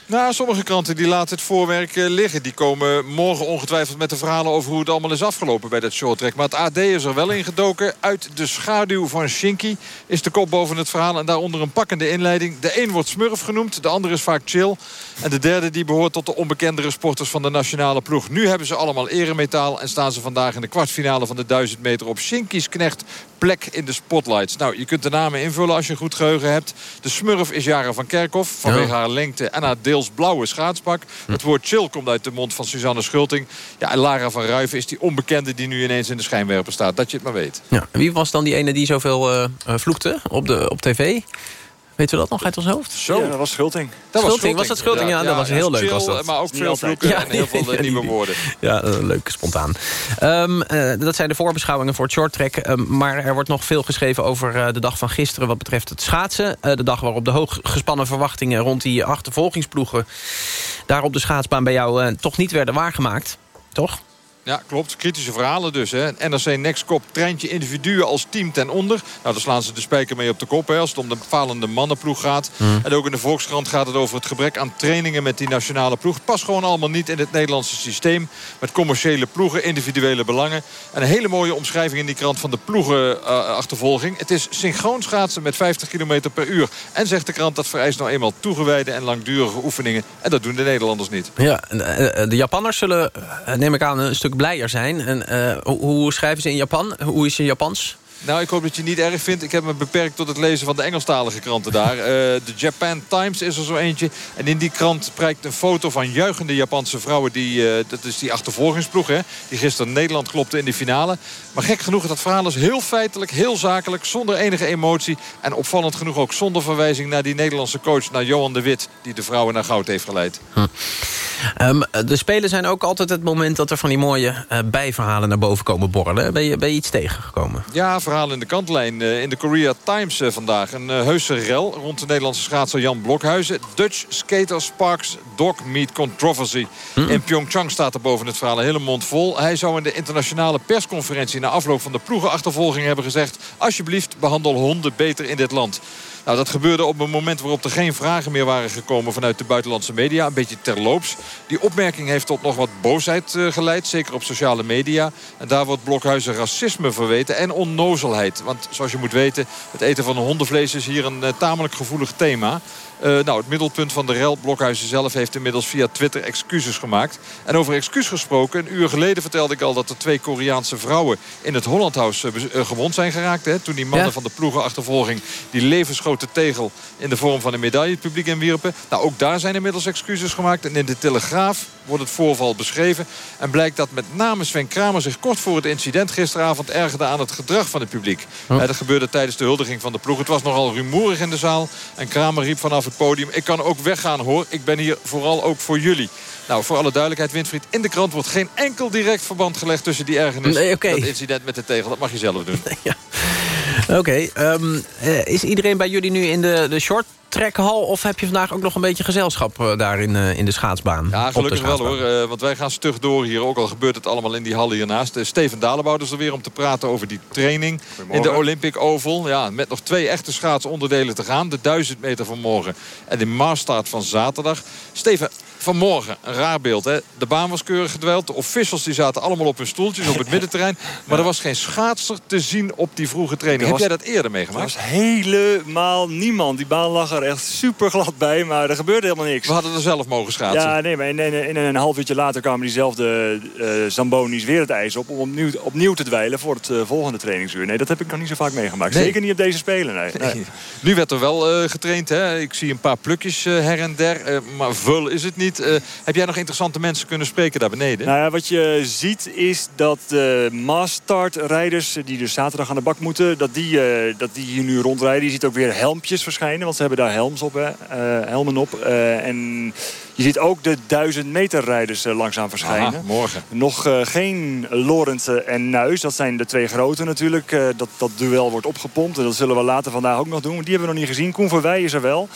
Nou, sommige kranten die laten het voorwerk uh, liggen. Die komen morgen ongetwijfeld met de verhalen over hoe het allemaal is afgelopen bij dat shorttrack. Maar het AD is er wel ingedoken. Uit de schaduw van Shinky is de kop boven het verhaal. En daaronder een pakkende inleiding. De een wordt Smurf genoemd, de andere is vaak Chill. En de derde die behoort tot de onbekendere sporters van de nationale ploeg. Nu hebben ze allemaal eremetaal en staan ze vandaag in de kwartfinale van de 1000 meter op Shinky's knecht plek in de spotlights. Nou, je kunt de namen invullen als je een goed geheugen hebt. De Smurf is Jara van Kerkhoff vanwege haar lengte en haar blauwe schaatspak. Het woord chill komt uit de mond van Suzanne Schulting. Ja, en Lara van Ruiven is die onbekende die nu ineens in de schijnwerper staat. Dat je het maar weet. Ja. Wie was dan die ene die zoveel uh, vloekte op, de, op tv? Weet u dat nog uit ons hoofd? Zo, ja, dat was Schulting. Dat was Schulting, was dat Schulting? Ja, ja dat was heel leuk. Chill, was dat. Maar ook veel vloeken ja, en heel veel nieuwe woorden. Ja, leuk, spontaan. Um, uh, dat zijn de voorbeschouwingen voor het shorttrack. Um, maar er wordt nog veel geschreven over de dag van gisteren... wat betreft het schaatsen. de dag waarop de hooggespannen verwachtingen... rond die achtervolgingsploegen... daar op de schaatsbaan bij jou toch niet werden waargemaakt. Toch? Ja, klopt. Kritische verhalen dus. Hè. NRC Next Kop treintje individuen als team ten onder. Nou, daar slaan ze de spijker mee op de kop hè, als het om de falende mannenploeg gaat. Mm. En ook in de Volkskrant gaat het over het gebrek aan trainingen met die nationale ploeg. Het past gewoon allemaal niet in het Nederlandse systeem. Met commerciële ploegen, individuele belangen. En een hele mooie omschrijving in die krant van de ploegenachtervolging. Uh, het is synchroon schaatsen met 50 km per uur. En zegt de krant dat vereist nou eenmaal toegewijde en langdurige oefeningen. En dat doen de Nederlanders niet. Ja, de Japanners zullen, neem ik aan, een stuk blijer zijn. En, uh, hoe, hoe schrijven ze in Japan? Hoe is je Japans? Nou, ik hoop dat je het niet erg vindt. Ik heb me beperkt tot het lezen van de Engelstalige kranten daar. Uh, de Japan Times is er zo eentje. En in die krant prijkt een foto van juichende Japanse vrouwen. Die, uh, dat is die achtervolgingsploeg, hè, die gisteren Nederland klopte in de finale. Maar gek genoeg, dat verhaal is heel feitelijk, heel zakelijk... zonder enige emotie. En opvallend genoeg ook zonder verwijzing naar die Nederlandse coach... naar Johan de Wit, die de vrouwen naar goud heeft geleid. Hm. Um, de Spelen zijn ook altijd het moment dat er van die mooie uh, bijverhalen naar boven komen borrelen. Ben je, ben je iets tegengekomen? Ja, verhaal in de kantlijn. Uh, in de Korea Times uh, vandaag. Een heuse rel rond de Nederlandse schaatser Jan Blokhuizen. Dutch Skater Sparks Dog Meat Controversy. In Pyeongchang staat er boven het verhaal een hele mond vol. Hij zou in de internationale persconferentie... na afloop van de ploegenachtervolging hebben gezegd... alsjeblieft, behandel honden beter in dit land. Nou, dat gebeurde op een moment waarop er geen vragen meer waren gekomen vanuit de buitenlandse media. Een beetje terloops. Die opmerking heeft tot nog wat boosheid uh, geleid, zeker op sociale media. En daar wordt Blokhuizen racisme verweten en onnozelheid. Want zoals je moet weten, het eten van hondenvlees is hier een uh, tamelijk gevoelig thema. Uh, nou, het middelpunt van de rel, Blokhuizen zelf, heeft inmiddels via Twitter excuses gemaakt. En over excuus gesproken, een uur geleden vertelde ik al dat er twee Koreaanse vrouwen in het Hollandhuis uh, uh, gewond zijn geraakt. Hè, toen die mannen ja. van de ploegenachtervolging die levensgrote tegel in de vorm van een medaille het publiek inwierpen. Nou, ook daar zijn inmiddels excuses gemaakt. En in de Telegraaf wordt het voorval beschreven. En blijkt dat met name Sven Kramer zich kort voor het incident gisteravond ergerde aan het gedrag van het publiek. Oh. dat gebeurde tijdens de huldiging van de ploeg. Het was nogal rumoerig in de zaal. En Kramer riep vanaf het podium. Ik kan ook weggaan hoor. Ik ben hier vooral ook voor jullie. Nou, voor alle duidelijkheid, Winfried, in de krant wordt geen enkel direct verband gelegd tussen die ergernis nee, okay. dat incident met de tegel. Dat mag je zelf doen. Ja. Oké, ehm, eh, is iedereen bij jullie nu in de, de short trekhal... of heb je vandaag ook nog een beetje gezelschap eh, daar in, eh, in de schaatsbaan? Ja, gelukkig wel hoor. want wij gaan stug door hier. Ook al gebeurt het allemaal in die hal hiernaast. Steven Dalebout is er weer om te praten over die training in de Olympic Oval. Ja, met nog twee echte schaatsonderdelen te gaan. De 1000 meter van morgen en de maastart van zaterdag. Steven, vanmorgen een raar beeld. Hè? De baan was keurig gedweld. De officials die zaten allemaal op hun stoeltjes op het middenterrein. Maar er was geen schaatser te zien op die vroege training. Heb was- jij dat eerder Er meegemaakt? was helemaal niemand. Die baan lag er echt super glad bij, maar er gebeurde helemaal niks. We hadden er zelf mogen schaatsen. Ja, nee, maar in, in, in een half uurtje later kwamen diezelfde eh Zambonis weer het ijs op... om opnieuw, opnieuw te dweilen voor het eh, volgende trainingsuur. Nee, dat heb ik nog niet zo vaak meegemaakt. Nee. Zeker niet op deze Spelen, nee. nee. Nu werd er wel eh, getraind. Hè? Ik zie een paar plukjes her en der. maar vul is het niet. Eh, heb jij nog interessante mensen kunnen spreken daar beneden? Nou ja, wat je ziet is dat de Maastart-rijders... die dus zaterdag aan de bak moeten, dat die, eh, dat die hier nu rondrijden. Je ziet ook weer helmpjes verschijnen, want ze hebben daar helms op, hè, eh, helmen op. Eh, en je ziet ook de 1000 meter rijders eh, langzaam verschijnen. Aha, morgen. Nog eh, geen Lorentzen en Nuis. Dat zijn de twee grote natuurlijk. Eh, dat, dat duel wordt opgepompt. En dat zullen we later vandaag ook nog doen. Die hebben we nog niet gezien. Koen Verwij is er wel.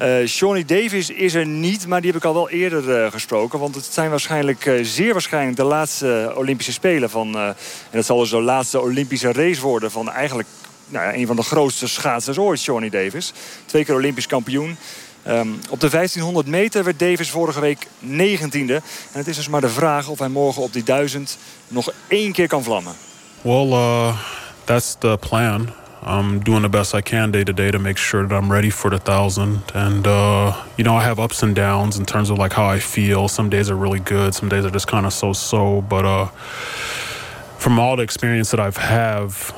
Eh Shawnee Davis is er niet, maar die heb ik al wel eerder eh, gesproken. Want het zijn waarschijnlijk, eh, zeer waarschijnlijk de laatste Olympische Spelen van... en dat zal dus de laatste Olympische race worden van eigenlijk nou ja, een van de grootste schaatsers ooit, Shawnee Davis. Twee keer Olympisch kampioen. Ehm, op de 1500 meter werd Davis vorige week 19e. En het is dus maar de vraag of hij morgen op die 1000 nog één keer kan vlammen. Well, uh, that's the plan. I'm doing the best I can day to day to make sure that I'm ready for the thousand. And uh, you know, I have ups and downs in terms of like how I feel. Some days are really good. Some days are just kind of so-so. But uh, from all the experience that I've have,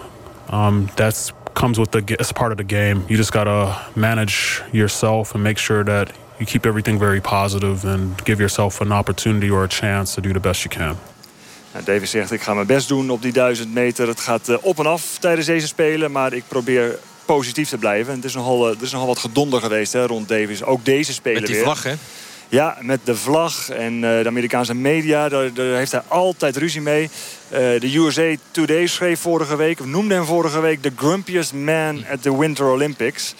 um, that's comes with the it's part of the game. You just gotta manage yourself and make sure that you keep everything very positive and give yourself an opportunity or a chance to do the best you can. Nou, Davis zegt, ik ga mijn best doen op die 1000 meter. Het gaat eh, op en af tijdens deze Spelen, maar ik probeer positief te blijven. En het is nogal, eh, er is nogal wat gedonder geweest hè, rond Davis. Ook deze Spelen Met die weer. vlag, hè? Ja, met de vlag en eh, de Amerikaanse media, daar, daar heeft hij altijd ruzie mee. De USA Today schreef vorige week, of noemde hem vorige week... the grumpiest man at the Winter Olympics.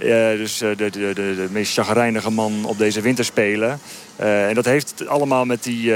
Eh, dus eh, de, de, de, de meest chagrijnige man op deze winterspelen. Eh, en dat heeft allemaal met, die,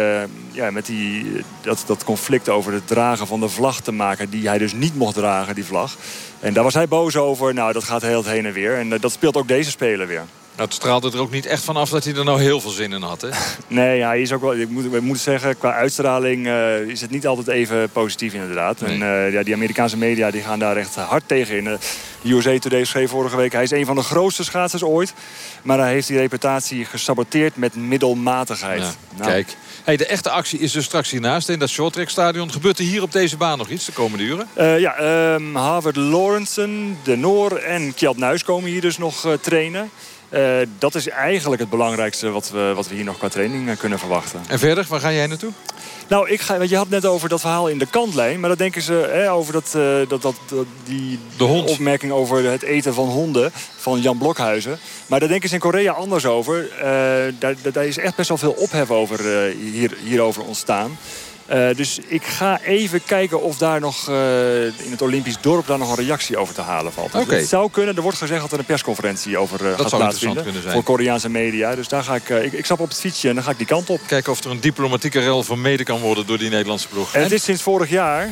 ja, met die, dat, dat conflict over het dragen van de vlag te maken... die hij dus niet mocht dragen, die vlag. En daar was hij boos over. Nou, dat gaat heel het heen en weer. En dat speelt ook deze Spelen weer. Nou, het straalde er ook niet echt van af dat hij er nou heel veel zin in had, hè? Nee, ja, hij is ook wel, ik, moet, ik moet zeggen, qua uitstraling eh, is het niet altijd even positief inderdaad. En eh, ja, die Amerikaanse media die gaan daar echt hard tegen in. Eh, De USA Today schreef vorige week, hij is een van de grootste schaatsers ooit. Maar hij heeft die reputatie gesaboteerd met middelmatigheid. Ja, Nou, Kijk. Hey, de echte actie is dus straks hiernaast in dat shorttrackstadion. Gebeurt er hier op deze baan nog iets de komende uren? Eh, ja, ehm, Harvard Lawrenson, De Noor en Kjeld Nuis komen hier dus nog eh, trainen. Eh, dat is eigenlijk het belangrijkste wat we, wat we hier nog qua training eh, kunnen verwachten. En verder, waar ga jij naartoe? Nou, ik ga, want je had net over dat verhaal in de kantlijn. Maar dan denken ze hè, over dat, eh, dat, dat, dat- die opmerking over het eten van honden van Jan Blokhuizen. Maar daar denken ze in Korea anders over. Daar, daar- is echt best wel veel ophef over, hier, hierover ontstaan. Eh, dus ik ga even kijken of daar nog eh, in het Olympisch dorp daar nog een reactie over te halen valt. Oké. Het zou kunnen. Er wordt gezegd dat er een persconferentie over eh, gaat zou interessant plaatsvinden. kunnen zijn. Voor Koreaanse media. Dus daar ga ik, ik, ik stap op het fietsje en dan ga ik die kant op. Kijken of er een diplomatieke rel vermeden kan worden door die Nederlandse ploeg. En het is sinds vorig jaar,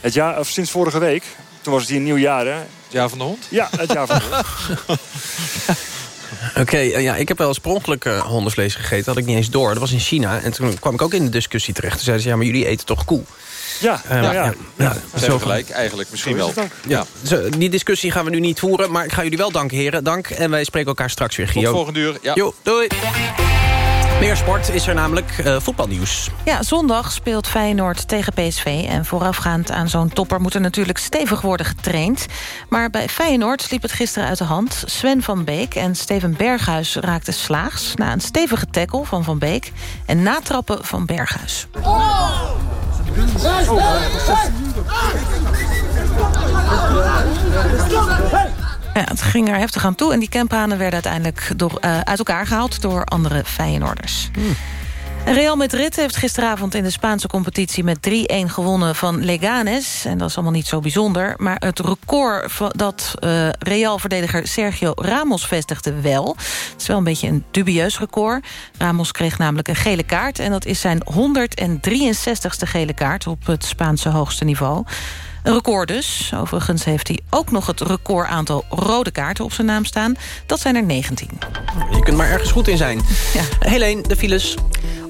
het jaar, of sinds vorige week, toen was het hier een nieuw jaar, hè? Het jaar van de hond? Ja, het jaar van de hond. Oké, eh, ja, ik heb wel eens per ongeluk eh, hondenvlees gegeten. Dat had ik niet eens door. Dat was in China. En toen kwam ik ook in de discussie terecht. Toen zeiden ze, ja, maar jullie eten toch koe? Ja, Eh, ja, ja. hebben gelijk, eigenlijk. Misschien Zo is wel. Ja. Zo, die discussie gaan we nu niet voeren. Maar ik ga jullie wel danken, heren. Dank. En wij spreken elkaar straks weer, Tot Gio. volgende uur. Ja. Jo, doei. Meer sport is er namelijk eh, voetbalnieuws. Ja, zondag speelt Feyenoord tegen PSV. En voorafgaand aan zo'n topper moet er natuurlijk stevig worden getraind. Maar bij Feyenoord liep het gisteren uit de hand. Sven van Beek en Steven Berghuis raakten slaags... na een stevige tackle van Van Beek en natrappen van Berghuis. Ja, het ging er heftig aan toe en die campanen werden uiteindelijk door, eh, uit elkaar gehaald door andere Feyenoorders. Real Madrid heeft gisteravond in de Spaanse competitie... met 3-1 gewonnen van Leganes. En dat is allemaal niet zo bijzonder. Maar het record dat uh, Real-verdediger Sergio Ramos vestigde wel. Het is wel een beetje een dubieus record. Ramos kreeg namelijk een gele kaart. En dat is zijn 163ste gele kaart op het Spaanse hoogste niveau. Een record dus. Overigens heeft hij ook nog het record aantal rode kaarten op zijn naam staan. Dat zijn er 19. Je kunt maar ergens goed in zijn. Ja. Helene, de files.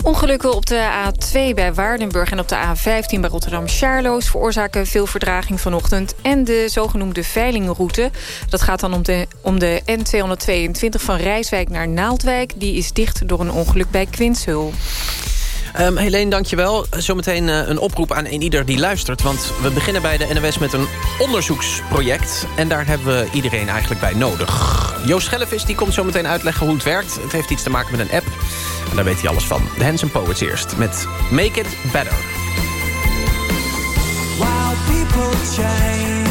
Ongelukken op de A2 bij Waardenburg en op de A15 bij Rotterdam-Charloes... veroorzaken veel verdraging vanochtend. En de zogenoemde veilingroute. Dat gaat dan om de, om de N222 van Rijswijk naar Naaldwijk. Die is dicht door een ongeluk bij Quinshul. Um, Helene, dankjewel. Zometeen uh, een oproep aan ieder die luistert. Want we beginnen bij de NOS met een onderzoeksproject. En daar hebben we iedereen eigenlijk bij nodig. Joost Schellevis die komt zometeen uitleggen hoe het werkt. Het heeft iets te maken met een app. En daar weet hij alles van. De Handsome Poets eerst met Make It Better. While people change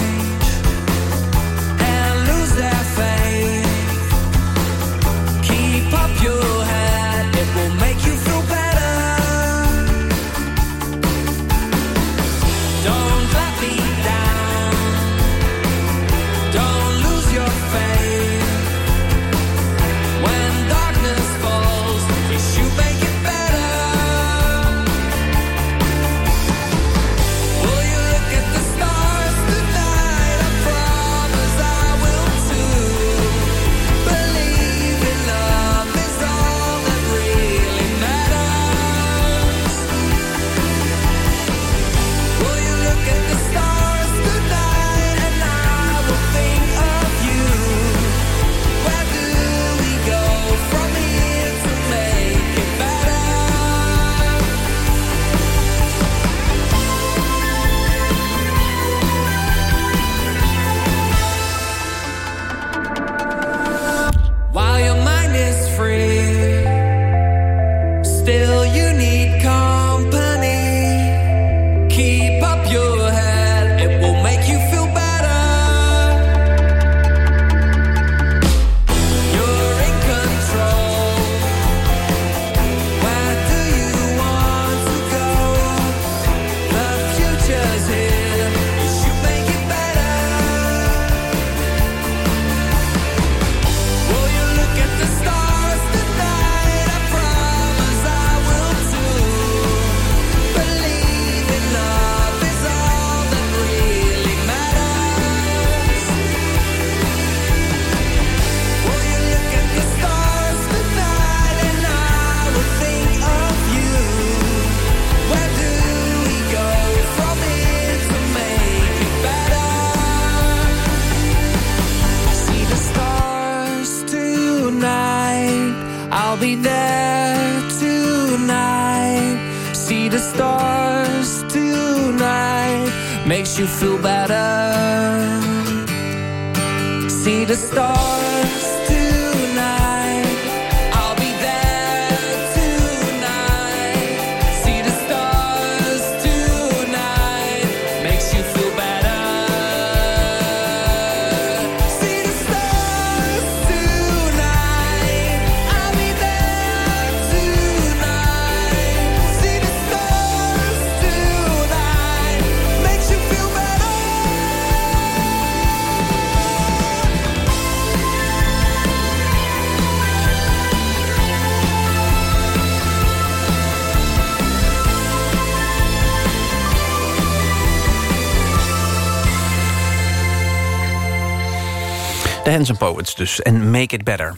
Poets dus. En Make It Better.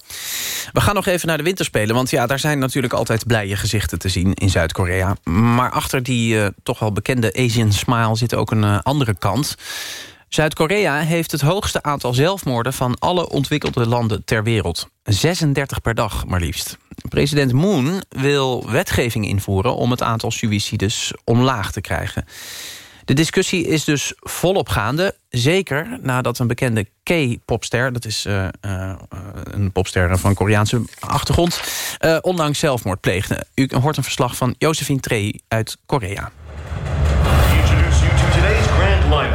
We gaan nog even naar de winterspelen. Want ja, daar zijn natuurlijk altijd blije gezichten te zien in Zuid-Korea. Maar achter die uh, toch wel bekende Asian smile zit ook een uh, andere kant. Zuid-Korea heeft het hoogste aantal zelfmoorden... van alle ontwikkelde landen ter wereld. 36 per dag, maar liefst. President Moon wil wetgeving invoeren... om het aantal suicides omlaag te krijgen. De discussie is dus volop gaande. Zeker nadat een bekende K-popster... dat is uh, uh, een popster van Koreaanse achtergrond... Uh, onlangs zelfmoord pleegde. U hoort een verslag van Josephine Trey uit Korea.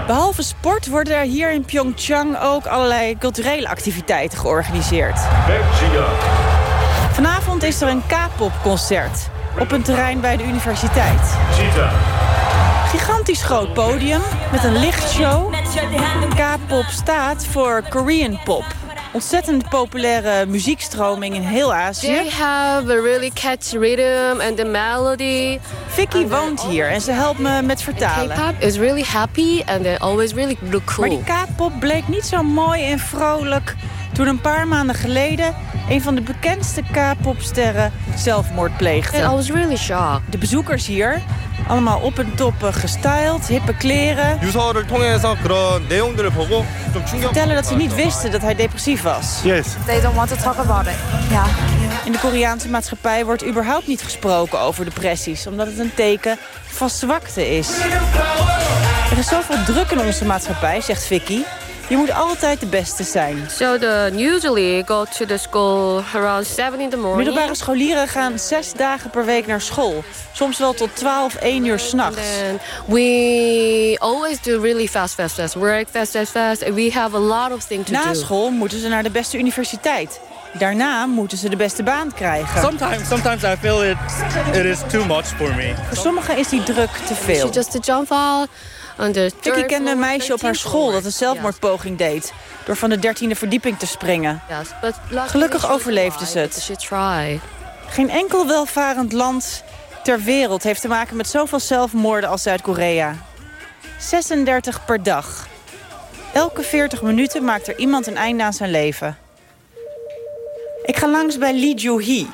Behalve sport worden er hier in Pyeongchang ook allerlei culturele activiteiten georganiseerd. Vanavond is er een K-pop concert. op een terrein bij de universiteit. Gigantisch groot podium met een lichtshow. K-pop staat voor Korean pop. Ontzettend populaire muziekstroming in heel Azië. They have a really catchy rhythm and the melody. Vicky woont hier en ze helpt me met vertalen. K-pop is really happy and they always really look cool. Maar die K-pop bleek niet zo mooi en vrolijk toen een paar maanden geleden een van de bekendste K-popsterren zelfmoord pleegde. I was really shocked. De bezoekers hier, allemaal op en top eh, gestyled, hippe kleren. Vertellen dat ze niet wisten dat hij depressief was. Yes. They don't want to talk about it. Ja. In de Koreaanse maatschappij wordt überhaupt niet gesproken over depressies, omdat het een teken van zwakte is. Er is zoveel druk in onze maatschappij, zegt Vicky. Je moet altijd de beste zijn. So the usually go to the school around 7 in the morning. Middelbare scholieren gaan zes dagen per week naar school. Soms wel tot 12, 1 uur s'nachts. We always do really fast, fast, fast work, fast, fast, fast. And we have a lot of things to Na do. school moeten ze naar de beste universiteit. Daarna moeten ze de beste baan krijgen. Sometimes, sometimes I feel it, it is too much for me. Voor sommigen is die druk te veel. Just to jump out Vicky third kende een meisje op haar 13th school dat een zelfmoordpoging deed. Door van de dertiende verdieping te springen. Gelukkig overleefde ze het. Geen enkel welvarend land ter wereld heeft te maken met zoveel zelfmoorden als Zuid-Korea. 36 per dag. Elke 40 minuten maakt er iemand een einde aan zijn leven. Ik ga langs bij Lee Joo-hee.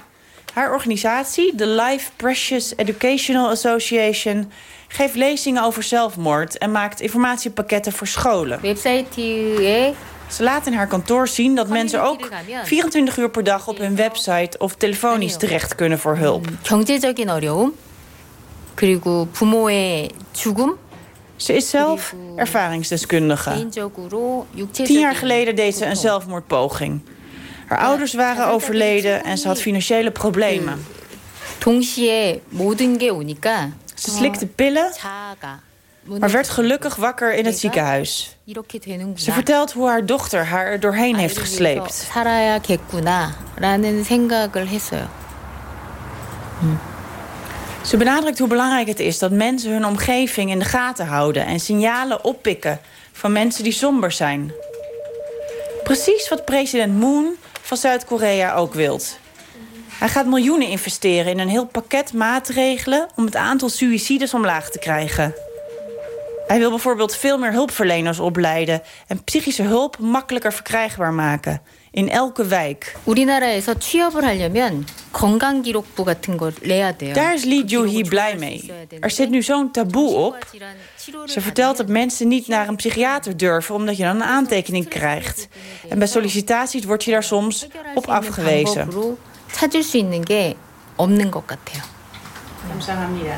Haar organisatie, de Life Precious Educational Association geeft lezingen over zelfmoord en maakt informatiepakketten voor scholen. 웹사이트에 Ze laat in haar kantoor zien dat mensen ook 24 uur per dag op hun website of telefonisch terecht kunnen voor hulp. 경제적인 어려움 그리고 부모의 죽음 Ze is zelf ervaringsdeskundige. 개인적으로 육체적인 Tien jaar geleden deed ze een zelfmoordpoging. Haar ouders waren overleden en ze had financiële problemen. 동시에 모든 게 오니까 ze slikte pillen, maar werd gelukkig wakker in het ziekenhuis. Ze vertelt hoe haar dochter haar er doorheen heeft gesleept. Hmm. Ze benadrukt hoe belangrijk het is dat mensen hun omgeving in de gaten houden... en signalen oppikken van mensen die somber zijn. Precies wat president Moon van Zuid-Korea ook wilt. Hij gaat miljoenen investeren in een heel pakket maatregelen om het aantal suïcides omlaag te krijgen. Hij wil bijvoorbeeld veel meer hulpverleners opleiden en psychische hulp makkelijker verkrijgbaar maken in elke wijk. Daar is Lee Joo-hee blij mee. Er zit nu zo'n taboe op. Ze vertelt dat mensen niet naar een psychiater durven... omdat je dan een aantekening krijgt. En bij sollicitaties wordt je daar soms op afgewezen. 방법으로 찾을 수 있는 게 없는 것 같아요. 감사합니다.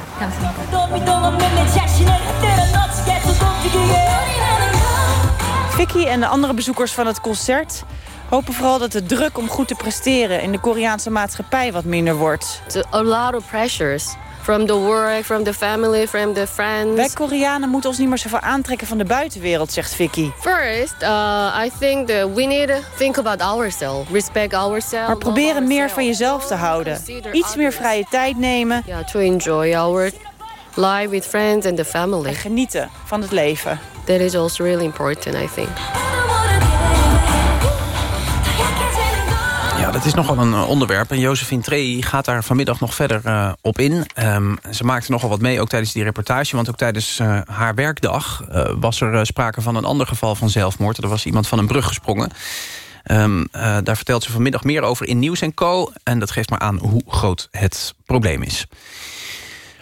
Vicky en de andere bezoekers van het concert hopen vooral dat de druk om goed te presteren in de Koreaanse maatschappij wat minder wordt. A lot of pressures. From the work, from the family, from the friends. Wij Koreanen moeten ons niet meer zoveel aantrekken van de buitenwereld, zegt Vicky. First, uh, I think that we need to think about ourselves. Respect ourselves. Maar proberen meer van jezelf te houden. Iets meer vrije tijd nemen. Yeah, to enjoy our life with friends and the family. En genieten van het leven. That is also really important, I think. Dat is nogal een eh, onderwerp. En Josephine Trey gaat daar vanmiddag nog verder eh, op in. Ehm, ze maakte nogal wat mee, ook tijdens die reportage. Want ook tijdens eh, haar werkdag was er sprake van een ander geval van zelfmoord. Er was iemand van een brug gesprongen. Ehm, eh, daar vertelt ze vanmiddag meer over in Nieuws Co. En dat geeft maar aan hoe groot het probleem is.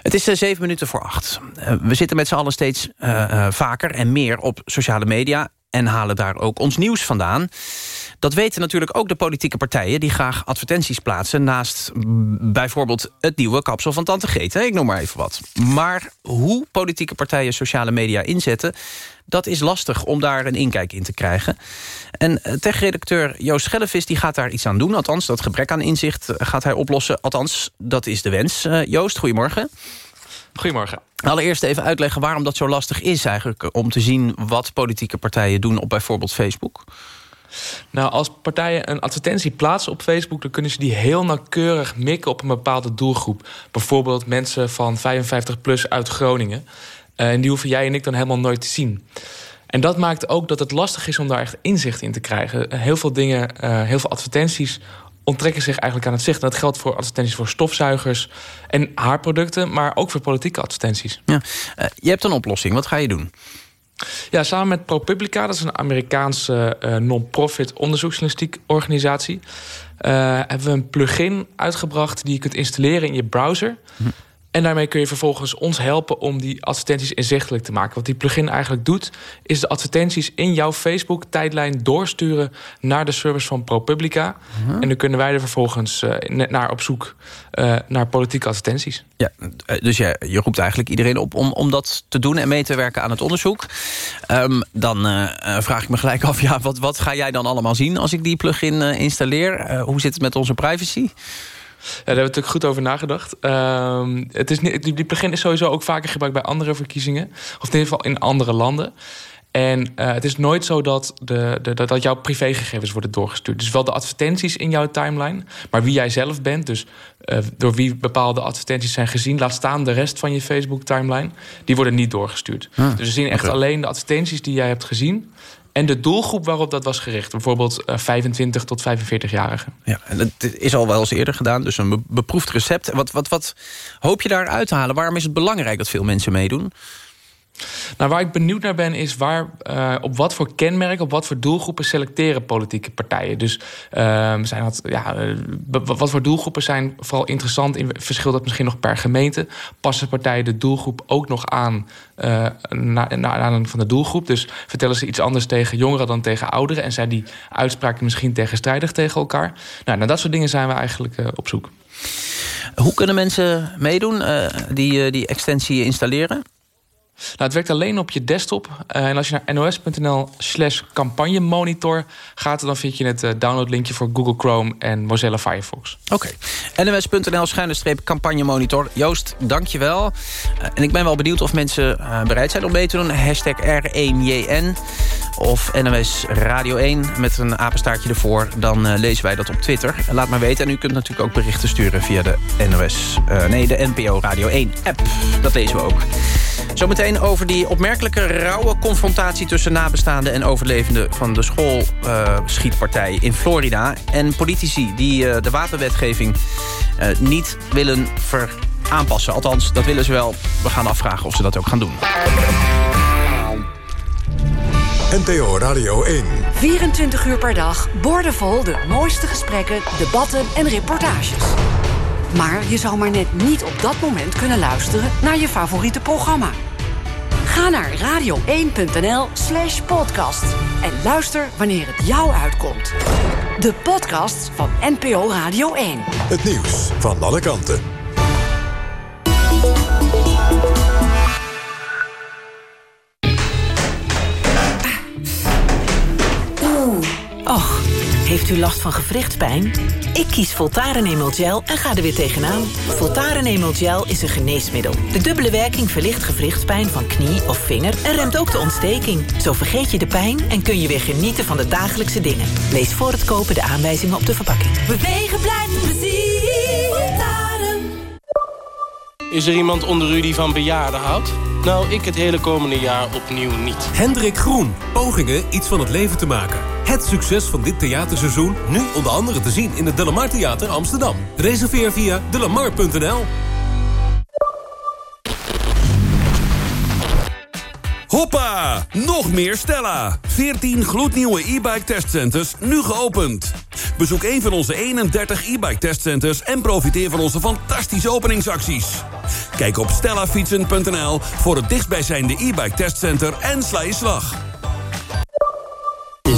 Het is zeven minuten voor acht. We zitten met z'n allen steeds vaker en meer op sociale media... en halen daar ook ons nieuws vandaan. Dat weten natuurlijk ook de politieke partijen... die graag advertenties plaatsen naast bijvoorbeeld het nieuwe kapsel van Tante Greet. hè? Ik noem maar even wat. Maar hoe politieke partijen sociale media inzetten... dat is lastig om daar een inkijk in te krijgen. En eh, tech-redacteur Joost Schellevis die gaat daar iets aan doen. Althans, dat gebrek aan inzicht eh, gaat hij oplossen. Althans, dat is de wens. Eh, Joost, goedemorgen. Goedemorgen. Allereerst even uitleggen waarom dat zo lastig is eigenlijk... om te zien wat politieke partijen doen op bijvoorbeeld Facebook. Nou, als partijen een advertentie plaatsen op Facebook... dan kunnen ze die heel nauwkeurig mikken op een bepaalde doelgroep. Bijvoorbeeld mensen van 55 plus uit Groningen. Uh, en die hoeven jij en ik dan helemaal nooit te zien. En dat maakt ook dat het lastig is om daar echt inzicht in te krijgen. Heel veel dingen, uh, heel veel advertenties onttrekken zich eigenlijk aan het zicht. En dat geldt voor advertenties voor stofzuigers en haarproducten... maar ook voor politieke advertenties. Ja. Je hebt een oplossing. Wat ga je doen? Ja, samen met ProPublica, dat is een Amerikaanse uh, non-profit onderzoeksjournalistiek organisatie... Uh, hebben we een plugin uitgebracht die je kunt installeren in je browser. Hm. En daarmee kun je vervolgens ons helpen om die advertenties inzichtelijk te maken. Wat die plugin eigenlijk doet, is de advertenties in jouw Facebook-tijdlijn doorsturen naar de service van ProPublica. Uh-huh. En dan kunnen wij er vervolgens uh, naar op zoek uh, naar politieke advertenties. Ja, dus ja, je roept eigenlijk iedereen op om, om dat te doen en mee te werken aan het onderzoek. Um, dan vraag ik me gelijk af, ja, wat, wat ga jij dan allemaal zien als ik die plugin installeer? hoe zit het met onze privacy? Daar hebben we natuurlijk goed over nagedacht. Uh, het is niet, die plugin is sowieso ook vaker gebruikt bij andere verkiezingen. Of in ieder geval in andere landen. En uh, het is nooit zo dat, de, de, dat jouw privégegevens worden doorgestuurd. Dus wel de advertenties in jouw timeline. Maar wie jij zelf bent, dus uh, door wie bepaalde advertenties zijn gezien... laat staan de rest van je Facebook-timeline, die worden niet doorgestuurd. Ah, dus we zien echt okay. alleen de advertenties die jij hebt gezien en de doelgroep waarop dat was gericht. Bijvoorbeeld uh, 25 tot 45-jarigen. Ja, en dat is al wel eens eerder gedaan, dus een beproefd recept. Wat, wat, wat hoop je daar uit te halen? Waarom is het belangrijk dat veel mensen meedoen? Nou, waar ik benieuwd naar ben, is waar, uh, op wat voor kenmerken, op wat voor doelgroepen selecteren politieke partijen. Dus uh, zijn dat, ja, uh, wat voor doelgroepen zijn vooral interessant? In, verschilt dat misschien nog per gemeente? Passen partijen de doelgroep ook nog aan naar na, aanleiding van de doelgroep? Dus vertellen ze iets anders tegen jongeren dan tegen ouderen? En zijn die uitspraken misschien tegenstrijdig tegen elkaar? Nou, naar dat soort dingen zijn we eigenlijk op zoek. Hoe kunnen mensen meedoen, die, die extensie installeren? Nou, het werkt alleen op je desktop. Uh, en als je naar nos.nl slash campagnemonitor gaat... dan vind je het uh, downloadlinkje voor Google Chrome en Mozilla Firefox. Oké. Okay. nos.nl schuine campagnemonitor. Joost, dank je wel. Uh, en ik ben wel benieuwd of mensen bereid zijn om mee te doen. Hashtag R1JN of NOS Radio 1 met een apenstaartje ervoor. Dan lezen wij dat op Twitter. Laat maar weten. En u kunt natuurlijk ook berichten sturen via de NOS... nee, de NPO Radio 1 app. Dat lezen we ook. Zometeen over die opmerkelijke rauwe confrontatie... tussen nabestaanden en overlevenden van de schoolschietpartij uh, in Florida. En politici die uh, de wapenwetgeving uh, niet willen ver aanpassen. Althans, dat willen ze wel. We gaan afvragen of ze dat ook gaan doen. NTO Radio 1. 24 uur per dag, boordevol de mooiste gesprekken, debatten en reportages. Maar je zou maar net niet op dat moment kunnen luisteren naar je favoriete programma. Ga naar radio1.nl slash podcast en luister wanneer het jou uitkomt. De podcast van NPO Radio 1. Het nieuws van alle kanten. Heeft u last van gewrichtspijn? Ik kies Voltaren Emel Gel en ga er weer tegenaan. Voltaren Emel Gel is een geneesmiddel. De dubbele werking verlicht gewrichtspijn van knie of vinger... en remt ook de ontsteking. Zo vergeet je de pijn en kun je weer genieten van de dagelijkse dingen. Lees voor het kopen de aanwijzingen op de verpakking. Bewegen blijft plezier. Voltaren. Is er iemand onder u die van bejaarden houdt? Nou, ik het hele komende jaar opnieuw niet. Hendrik Groen. Pogingen iets van het leven te maken. Het succes van dit theaterseizoen nu onder andere te zien in het Delamar Theater Amsterdam. Reserveer via delamar.nl. Hoppa! Nog meer Stella. 14 gloednieuwe e-bike testcenters, nu geopend. Bezoek een van onze 31 e-bike testcenters... en profiteer van onze fantastische openingsacties. Kijk op stellafietsen.nl voor het dichtstbijzijnde e-bike testcenter en sla je slag.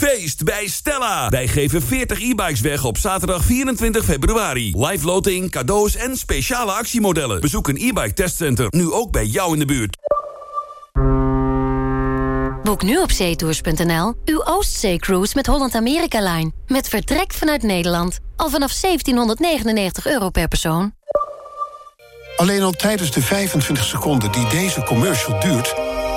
Feest bij Stella. Wij geven 40 e-bikes weg op zaterdag 24 februari. Live loting, cadeaus en speciale actiemodellen. Bezoek een e-bike testcenter, nu ook bij jou in de buurt. Boek nu op zeetours.nl uw Oostzee-cruise met Holland America Line. Met vertrek vanuit Nederland. Al vanaf 1799 euro per persoon. Alleen al tijdens de 25 seconden die deze commercial duurt...